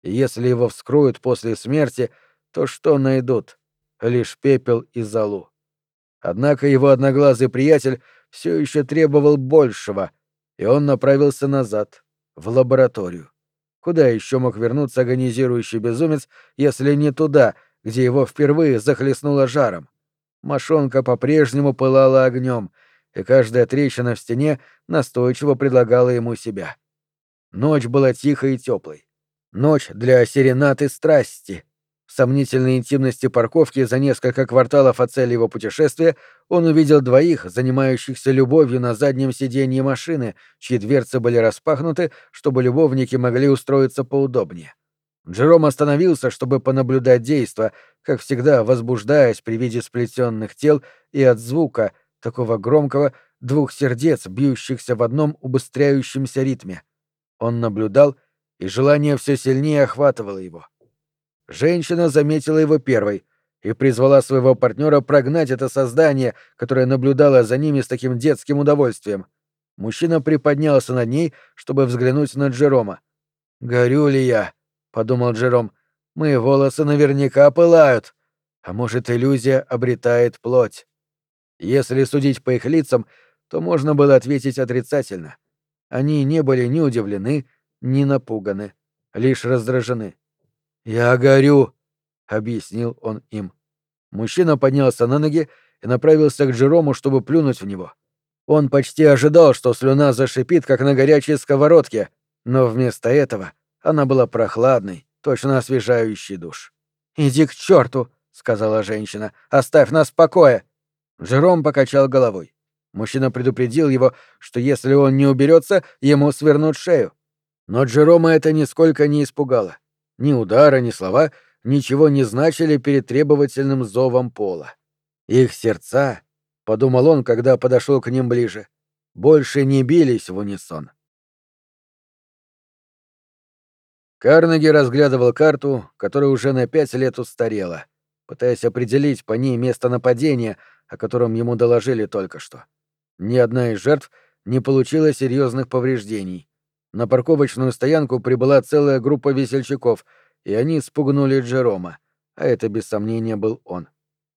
и если его вскроют после смерти, то что найдут? Лишь пепел и золу. Однако его одноглазый приятель все еще требовал большего, и он направился назад, в лабораторию. Куда еще мог вернуться агонизирующий безумец, если не туда, где его впервые захлестнуло жаром? Мошонка по-прежнему пылала огнем, и каждая трещина в стене настойчиво предлагала ему себя. Ночь была тихой и теплой. Ночь для серенаты страсти. В сомнительной интимности парковки за несколько кварталов от цели его путешествия он увидел двоих, занимающихся любовью на заднем сиденье машины, чьи дверцы были распахнуты, чтобы любовники могли устроиться поудобнее. Джером остановился, чтобы понаблюдать действо, как всегда возбуждаясь при виде сплетенных тел и от звука, такого громкого, двух сердец, бьющихся в одном убыстряющемся ритме. Он наблюдал — и желание все сильнее охватывало его. Женщина заметила его первой, и призвала своего партнера прогнать это создание, которое наблюдало за ними с таким детским удовольствием. Мужчина приподнялся над ней, чтобы взглянуть на Джерома. «Горю ли я?» — подумал Джером. «Мои волосы наверняка пылают. А может, иллюзия обретает плоть?» Если судить по их лицам, то можно было ответить отрицательно. Они не были ни удивлены, ни напуганы, лишь раздражены. «Я горю», — объяснил он им. Мужчина поднялся на ноги и направился к Джерому, чтобы плюнуть в него. Он почти ожидал, что слюна зашипит, как на горячей сковородке, но вместо этого она была прохладной, точно освежающей душ. «Иди к черту, сказала женщина. «Оставь нас в покое!» Джером покачал головой. Мужчина предупредил его, что если он не уберется, ему свернут шею. Но Джерома это нисколько не испугало. Ни удара, ни слова ничего не значили перед требовательным зовом пола. Их сердца, — подумал он, когда подошел к ним ближе, — больше не бились в унисон. Карнеги разглядывал карту, которая уже на пять лет устарела, пытаясь определить по ней место нападения, о котором ему доложили только что. Ни одна из жертв не получила серьезных повреждений. На парковочную стоянку прибыла целая группа весельчаков, и они спугнули Джерома, а это без сомнения был он.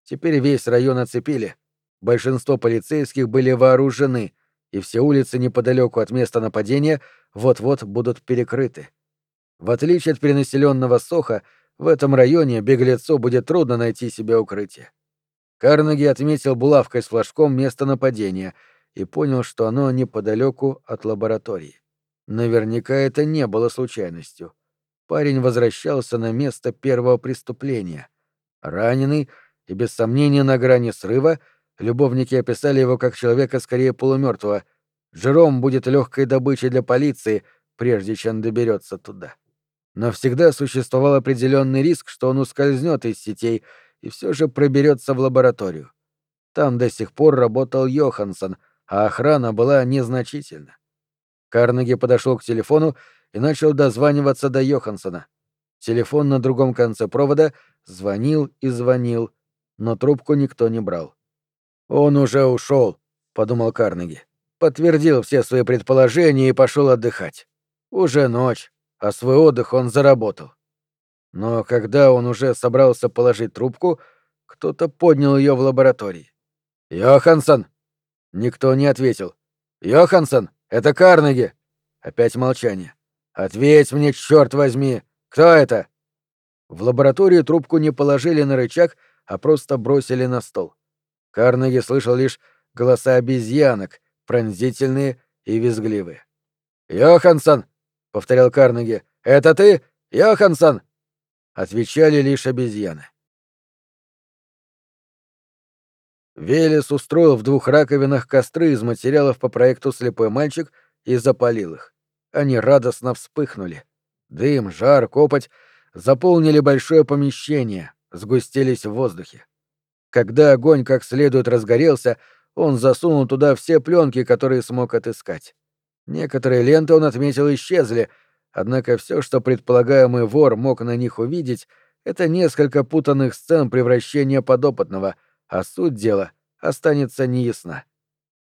Теперь весь район оцепили. Большинство полицейских были вооружены, и все улицы неподалеку от места нападения вот-вот будут перекрыты. В отличие от перенаселенного Соха, в этом районе беглецу будет трудно найти себе укрытие. Карнеги отметил булавкой с флажком место нападения и понял, что оно неподалеку от лаборатории. Наверняка это не было случайностью. Парень возвращался на место первого преступления. Раненый и, без сомнения, на грани срыва, любовники описали его как человека скорее полумертвого. Жером будет легкой добычей для полиции, прежде чем доберется туда. Но всегда существовал определенный риск, что он ускользнет из сетей — и все же проберется в лабораторию. Там до сих пор работал Йоханссон, а охрана была незначительна. Карнеги подошел к телефону и начал дозваниваться до Йоханссона. Телефон на другом конце провода звонил и звонил, но трубку никто не брал. «Он уже ушел», — подумал Карнеги. Подтвердил все свои предположения и пошел отдыхать. Уже ночь, а свой отдых он заработал. Но когда он уже собрался положить трубку, кто-то поднял ее в лаборатории. «Йоханссон!» Никто не ответил. «Йоханссон, это Карнеги!» Опять молчание. «Ответь мне, черт возьми! Кто это?» В лаборатории трубку не положили на рычаг, а просто бросили на стол. Карнеги слышал лишь голоса обезьянок, пронзительные и визгливые. «Йоханссон!» — повторял Карнеги. «Это ты? Йоханссон!» отвечали лишь обезьяны. Велес устроил в двух раковинах костры из материалов по проекту «Слепой мальчик» и запалил их. Они радостно вспыхнули. Дым, жар, копоть заполнили большое помещение, сгустились в воздухе. Когда огонь как следует разгорелся, он засунул туда все пленки, которые смог отыскать. Некоторые ленты он отметил исчезли, Однако все, что предполагаемый вор мог на них увидеть, это несколько путанных сцен превращения подопытного, а суть дела останется неясна.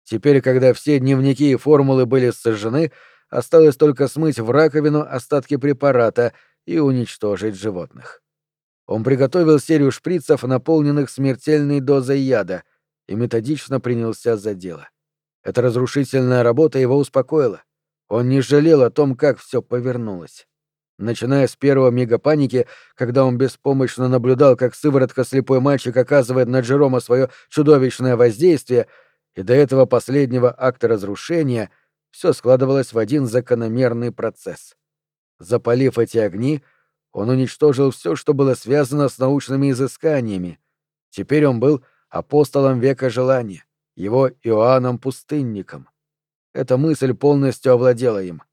Теперь, когда все дневники и формулы были сожжены, осталось только смыть в раковину остатки препарата и уничтожить животных. Он приготовил серию шприцев, наполненных смертельной дозой яда, и методично принялся за дело. Эта разрушительная работа его успокоила. Он не жалел о том, как все повернулось. Начиная с первого мига паники, когда он беспомощно наблюдал, как сыворотка слепой мальчик оказывает на Джерома свое чудовищное воздействие, и до этого последнего акта разрушения, все складывалось в один закономерный процесс. Запалив эти огни, он уничтожил все, что было связано с научными изысканиями. Теперь он был апостолом века желания, его Иоанном-пустынником. Эта мысль полностью овладела им.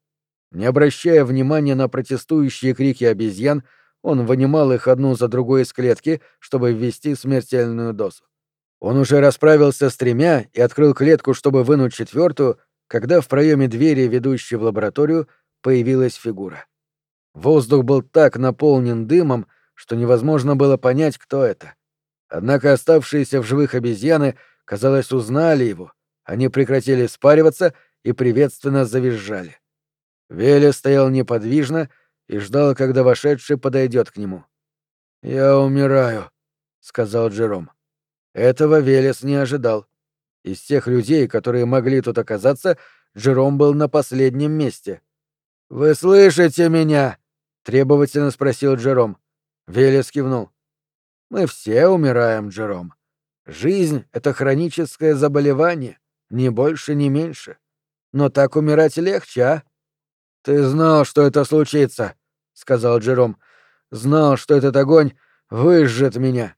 Не обращая внимания на протестующие крики обезьян, он вынимал их одну за другой из клетки, чтобы ввести смертельную дозу. Он уже расправился с тремя и открыл клетку, чтобы вынуть четвертую, когда в проеме двери, ведущей в лабораторию, появилась фигура. Воздух был так наполнен дымом, что невозможно было понять, кто это. Однако оставшиеся в живых обезьяны, казалось, узнали его. Они прекратили спариваться и приветственно завизжали. Веля стоял неподвижно и ждал, когда вошедший подойдет к нему. «Я умираю», — сказал Джером. Этого Велес не ожидал. Из тех людей, которые могли тут оказаться, Джером был на последнем месте. «Вы слышите меня?» — требовательно спросил Джером. Велес кивнул. «Мы все умираем, Джером. Жизнь — это хроническое заболевание, ни больше, ни меньше. Но так умирать легче, а?» «Ты знал, что это случится», — сказал Джером. «Знал, что этот огонь выжжет меня».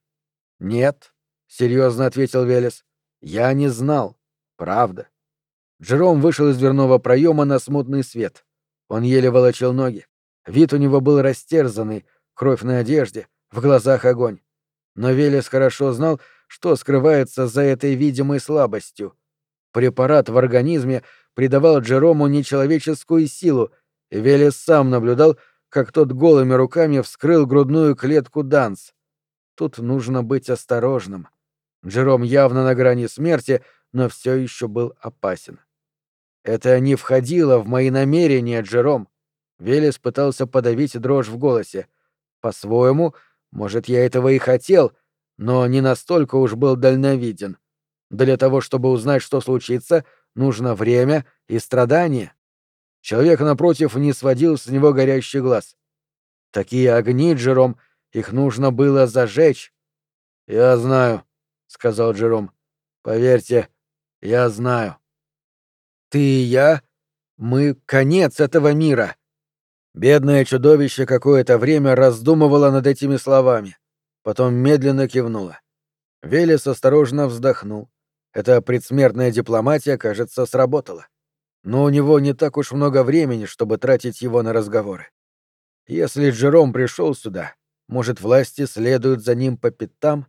«Нет», — серьезно ответил Велес. «Я не знал. Правда». Джером вышел из дверного проема на смутный свет. Он еле волочил ноги. Вид у него был растерзанный, кровь на одежде, в глазах огонь. Но Велес хорошо знал, что скрывается за этой видимой слабостью. Препарат в организме придавал Джерому нечеловеческую силу, и Велес сам наблюдал, как тот голыми руками вскрыл грудную клетку Данс. Тут нужно быть осторожным. Джером явно на грани смерти, но все еще был опасен. Это не входило в мои намерения, Джером. Велес пытался подавить дрожь в голосе. По-своему, может, я этого и хотел, но не настолько уж был дальновиден. Для того, чтобы узнать, что случится, нужно время и страдания. Человек, напротив, не сводил с него горящий глаз. Такие огни, Джером, их нужно было зажечь. — Я знаю, — сказал Джером. — Поверьте, я знаю. — Ты и я? Мы — конец этого мира. Бедное чудовище какое-то время раздумывало над этими словами, потом медленно кивнуло. Велес осторожно вздохнул. Эта предсмертная дипломатия, кажется, сработала. Но у него не так уж много времени, чтобы тратить его на разговоры. Если Джером пришел сюда, может, власти следуют за ним по пятам?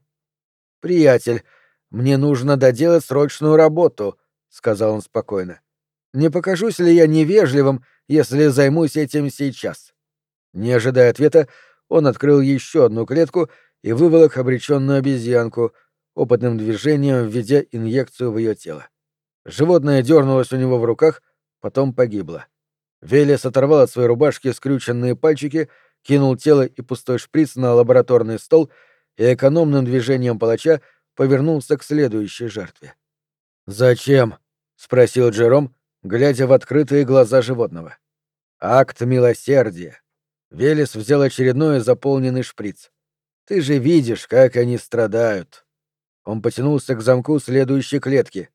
«Приятель, мне нужно доделать срочную работу», — сказал он спокойно. «Не покажусь ли я невежливым, если займусь этим сейчас?» Не ожидая ответа, он открыл еще одну клетку и выволок обреченную обезьянку — опытным движением введя инъекцию в ее тело. Животное дернулось у него в руках, потом погибло. Велес оторвал от своей рубашки скрюченные пальчики, кинул тело и пустой шприц на лабораторный стол и экономным движением палача повернулся к следующей жертве. «Зачем?» — спросил Джером, глядя в открытые глаза животного. «Акт милосердия». Велес взял очередной заполненный шприц. «Ты же видишь, как они страдают». Он потянулся к замку следующей клетки.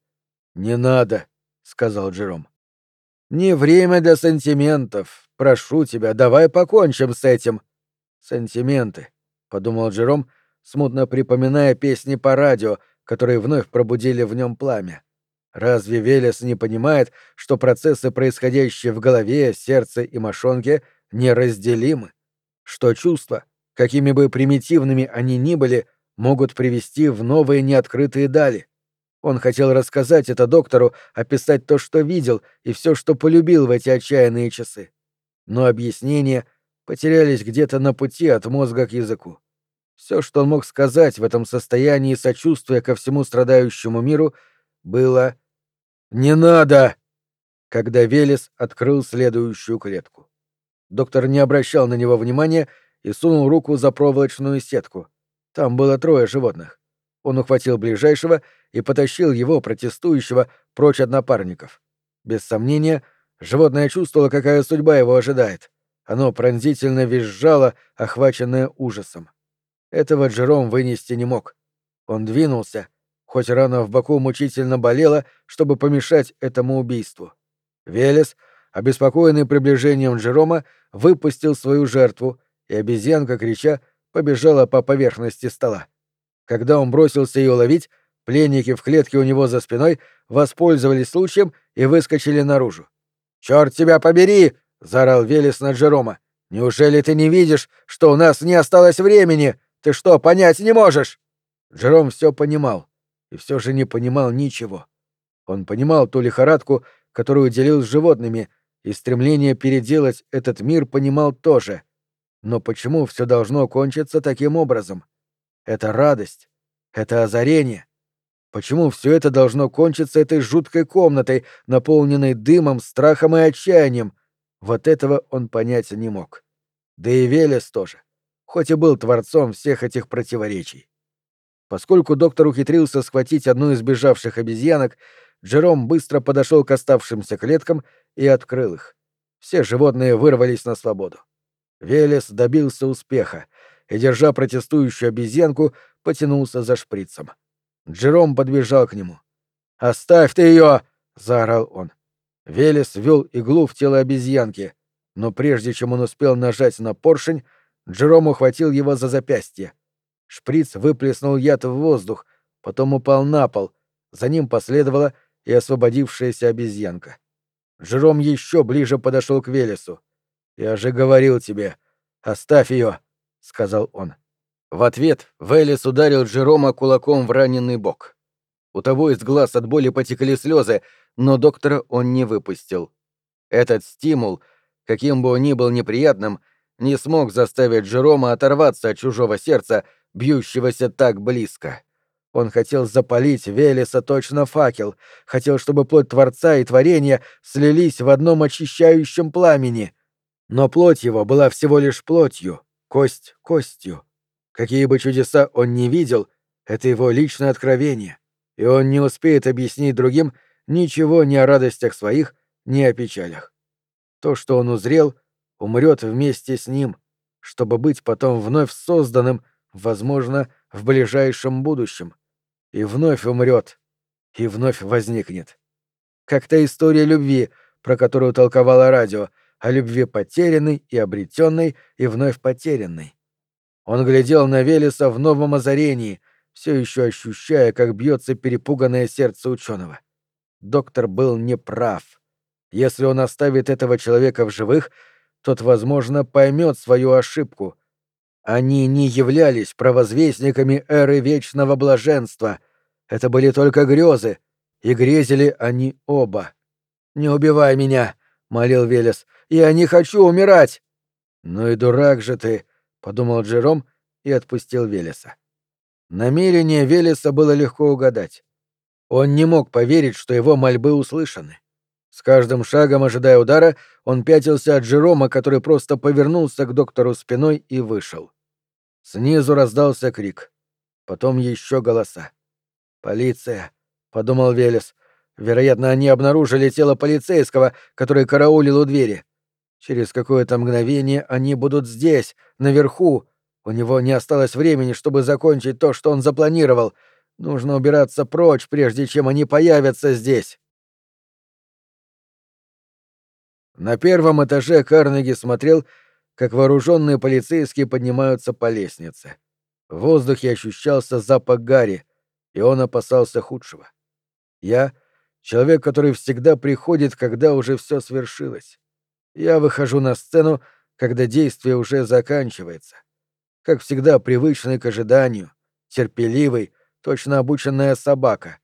«Не надо», — сказал Джером. «Не время для сантиментов. Прошу тебя, давай покончим с этим». «Сантименты», — подумал Джером, смутно припоминая песни по радио, которые вновь пробудили в нем пламя. Разве Велес не понимает, что процессы, происходящие в голове, сердце и мошонке, неразделимы? Что чувства, какими бы примитивными они ни были, могут привести в новые неоткрытые дали. Он хотел рассказать это доктору, описать то, что видел, и все, что полюбил в эти отчаянные часы. Но объяснения потерялись где-то на пути от мозга к языку. Все, что он мог сказать в этом состоянии сочувствия ко всему страдающему миру, было «Не надо!» когда Велес открыл следующую клетку. Доктор не обращал на него внимания и сунул руку за проволочную сетку. Там было трое животных. Он ухватил ближайшего и потащил его, протестующего, прочь от напарников. Без сомнения, животное чувствовало, какая судьба его ожидает. Оно пронзительно визжало, охваченное ужасом. Этого Джером вынести не мог. Он двинулся, хоть рана в боку мучительно болела, чтобы помешать этому убийству. Велес, обеспокоенный приближением Джерома, выпустил свою жертву, и обезьянка, крича, побежала по поверхности стола. Когда он бросился ее ловить, пленники в клетке у него за спиной воспользовались случаем и выскочили наружу. «Черт тебя побери!» — заорал Велес на Джерома. «Неужели ты не видишь, что у нас не осталось времени? Ты что, понять не можешь?» Джером все понимал, и все же не понимал ничего. Он понимал ту лихорадку, которую делил с животными, и стремление переделать этот мир понимал тоже — но почему все должно кончиться таким образом? Это радость. Это озарение. Почему все это должно кончиться этой жуткой комнатой, наполненной дымом, страхом и отчаянием? Вот этого он понять не мог. Да и Велес тоже, хоть и был творцом всех этих противоречий. Поскольку доктор ухитрился схватить одну из бежавших обезьянок, Джером быстро подошел к оставшимся клеткам и открыл их. Все животные вырвались на свободу. Велес добился успеха и, держа протестующую обезьянку, потянулся за шприцем. Джером подбежал к нему. «Оставь ты ее!» — заорал он. Велес ввел иглу в тело обезьянки, но прежде чем он успел нажать на поршень, Джером ухватил его за запястье. Шприц выплеснул яд в воздух, потом упал на пол, за ним последовала и освободившаяся обезьянка. Жером еще ближе подошел к Велесу. «Я же говорил тебе, оставь ее», — сказал он. В ответ Велес ударил Джерома кулаком в раненый бок. У того из глаз от боли потекли слезы, но доктора он не выпустил. Этот стимул, каким бы он ни был неприятным, не смог заставить Джерома оторваться от чужого сердца, бьющегося так близко. Он хотел запалить Велеса точно факел, хотел, чтобы плоть Творца и творения слились в одном очищающем пламени. Но плоть его была всего лишь плотью, кость — костью. Какие бы чудеса он ни видел, это его личное откровение, и он не успеет объяснить другим ничего ни о радостях своих, ни о печалях. То, что он узрел, умрет вместе с ним, чтобы быть потом вновь созданным, возможно, в ближайшем будущем. И вновь умрет, и вновь возникнет. Как та история любви, про которую толковало радио, о любви потерянной и обретенной и вновь потерянной. Он глядел на Велеса в новом озарении, все еще ощущая, как бьется перепуганное сердце ученого. Доктор был неправ. Если он оставит этого человека в живых, тот, возможно, поймет свою ошибку. Они не являлись провозвестниками эры вечного блаженства. Это были только грезы, и грезили они оба. «Не убивай меня!» — молил Велес. «Я не хочу умирать!» «Ну и дурак же ты!» — подумал Джером и отпустил Велеса. Намерение Велеса было легко угадать. Он не мог поверить, что его мольбы услышаны. С каждым шагом, ожидая удара, он пятился от Джерома, который просто повернулся к доктору спиной и вышел. Снизу раздался крик. Потом еще голоса. «Полиция», — подумал Велес. «Вероятно, они обнаружили тело полицейского, который караулил у двери. Через какое-то мгновение они будут здесь, наверху. У него не осталось времени, чтобы закончить то, что он запланировал. Нужно убираться прочь, прежде чем они появятся здесь. На первом этаже Карнеги смотрел, как вооруженные полицейские поднимаются по лестнице. В воздухе ощущался запах гари, и он опасался худшего. Я — человек, который всегда приходит, когда уже все свершилось. Я выхожу на сцену, когда действие уже заканчивается. Как всегда, привычный к ожиданию, терпеливый, точно обученная собака.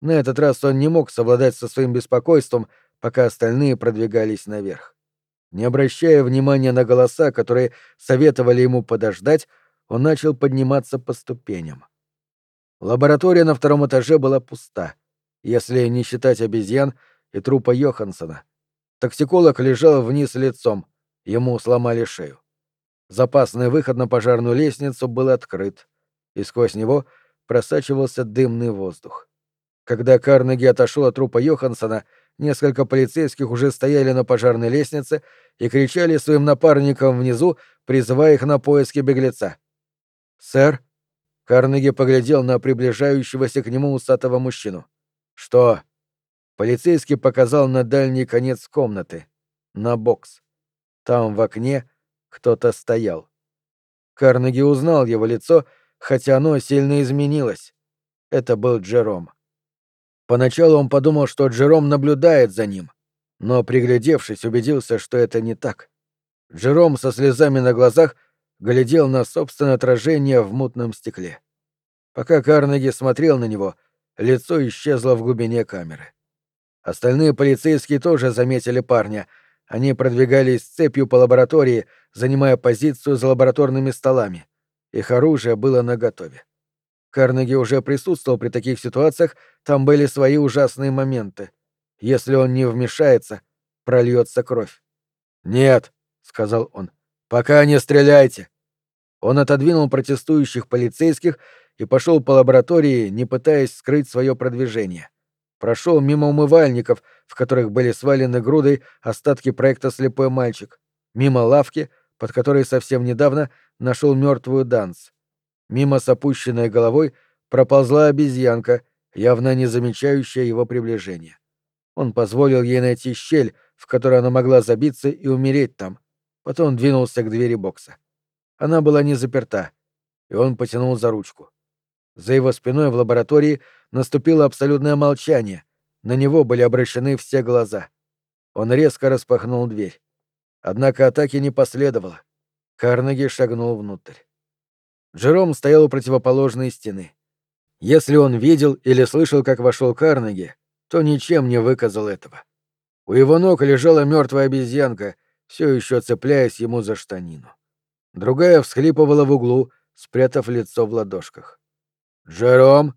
На этот раз он не мог совладать со своим беспокойством, пока остальные продвигались наверх. Не обращая внимания на голоса, которые советовали ему подождать, он начал подниматься по ступеням. Лаборатория на втором этаже была пуста, если не считать обезьян и трупа Йоханссона. Токсиколог лежал вниз лицом, ему сломали шею. Запасный выход на пожарную лестницу был открыт, и сквозь него просачивался дымный воздух. Когда Карнеги отошел от трупа Йоханссона, несколько полицейских уже стояли на пожарной лестнице и кричали своим напарникам внизу, призывая их на поиски беглеца. «Сэр?» Карнеги поглядел на приближающегося к нему усатого мужчину. «Что?» Полицейский показал на дальний конец комнаты, на бокс. Там в окне кто-то стоял. Карнеги узнал его лицо, хотя оно сильно изменилось. Это был Джером. Поначалу он подумал, что Джером наблюдает за ним, но, приглядевшись, убедился, что это не так. Джером со слезами на глазах глядел на собственное отражение в мутном стекле. Пока Карнеги смотрел на него, лицо исчезло в глубине камеры. Остальные полицейские тоже заметили парня. Они продвигались цепью по лаборатории, занимая позицию за лабораторными столами. Их оружие было наготове. Карнеги уже присутствовал при таких ситуациях, там были свои ужасные моменты. Если он не вмешается, прольется кровь. «Нет», — сказал он, — «пока не стреляйте». Он отодвинул протестующих полицейских и пошел по лаборатории, не пытаясь скрыть свое продвижение. Прошел мимо умывальников, в которых были свалены грудой остатки проекта «Слепой мальчик», мимо лавки, под которой совсем недавно нашел мертвую Данс. Мимо с опущенной головой проползла обезьянка, явно не замечающая его приближения. Он позволил ей найти щель, в которой она могла забиться и умереть там. Потом двинулся к двери бокса. Она была не заперта, и он потянул за ручку. За его спиной в лаборатории наступило абсолютное молчание. На него были обращены все глаза. Он резко распахнул дверь. Однако атаки не последовало. Карнеги шагнул внутрь. Джером стоял у противоположной стены. Если он видел или слышал, как вошел Карнеги, то ничем не выказал этого. У его ног лежала мертвая обезьянка, все еще цепляясь ему за штанину. Другая всхлипывала в углу, спрятав лицо в ладошках. «Джером!»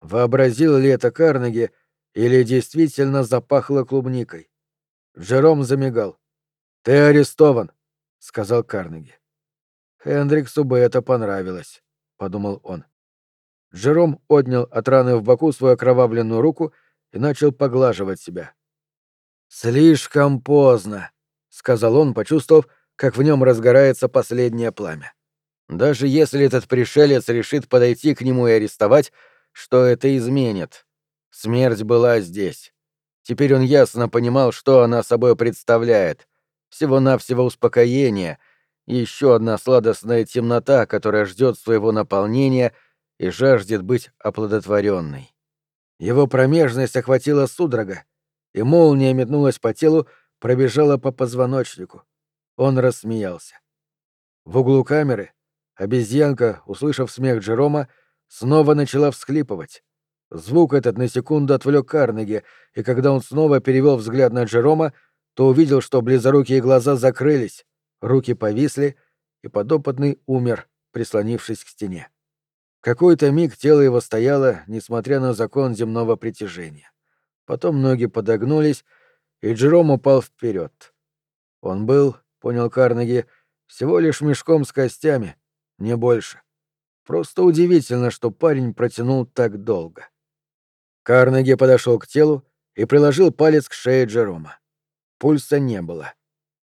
Вообразил ли это Карнеги или действительно запахло клубникой? Джером замигал. «Ты арестован», — сказал Карнеги. Хендриксу бы это понравилось, подумал он. Джером отнял от раны в боку свою окровавленную руку и начал поглаживать себя. Слишком поздно, сказал он, почувствовав, как в нем разгорается последнее пламя. Даже если этот пришелец решит подойти к нему и арестовать, что это изменит? Смерть была здесь. Теперь он ясно понимал, что она собой представляет. Всего-навсего успокоение — еще одна сладостная темнота, которая ждет своего наполнения и жаждет быть оплодотворенной. Его промежность охватила судорога, и молния метнулась по телу, пробежала по позвоночнику. Он рассмеялся. В углу камеры обезьянка, услышав смех Джерома, снова начала всхлипывать. Звук этот на секунду отвлек Карнеги, и когда он снова перевел взгляд на Джерома, то увидел, что близорукие глаза закрылись, руки повисли, и подопытный умер, прислонившись к стене. Какой-то миг тело его стояло, несмотря на закон земного притяжения. Потом ноги подогнулись, и Джером упал вперед. Он был, понял Карнеги, всего лишь мешком с костями, не больше. Просто удивительно, что парень протянул так долго. Карнеги подошел к телу и приложил палец к шее Джерома. Пульса не было.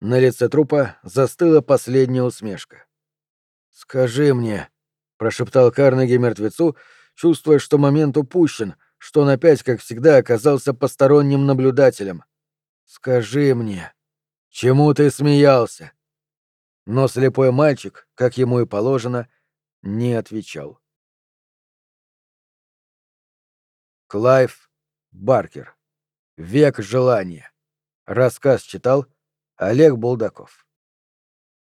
На лице трупа застыла последняя усмешка. «Скажи мне», — прошептал Карнеги мертвецу, чувствуя, что момент упущен, что он опять, как всегда, оказался посторонним наблюдателем. «Скажи мне, чему ты смеялся?» Но слепой мальчик, как ему и положено, не отвечал. Клайв Баркер. Век желания. Рассказ читал Олег Булдаков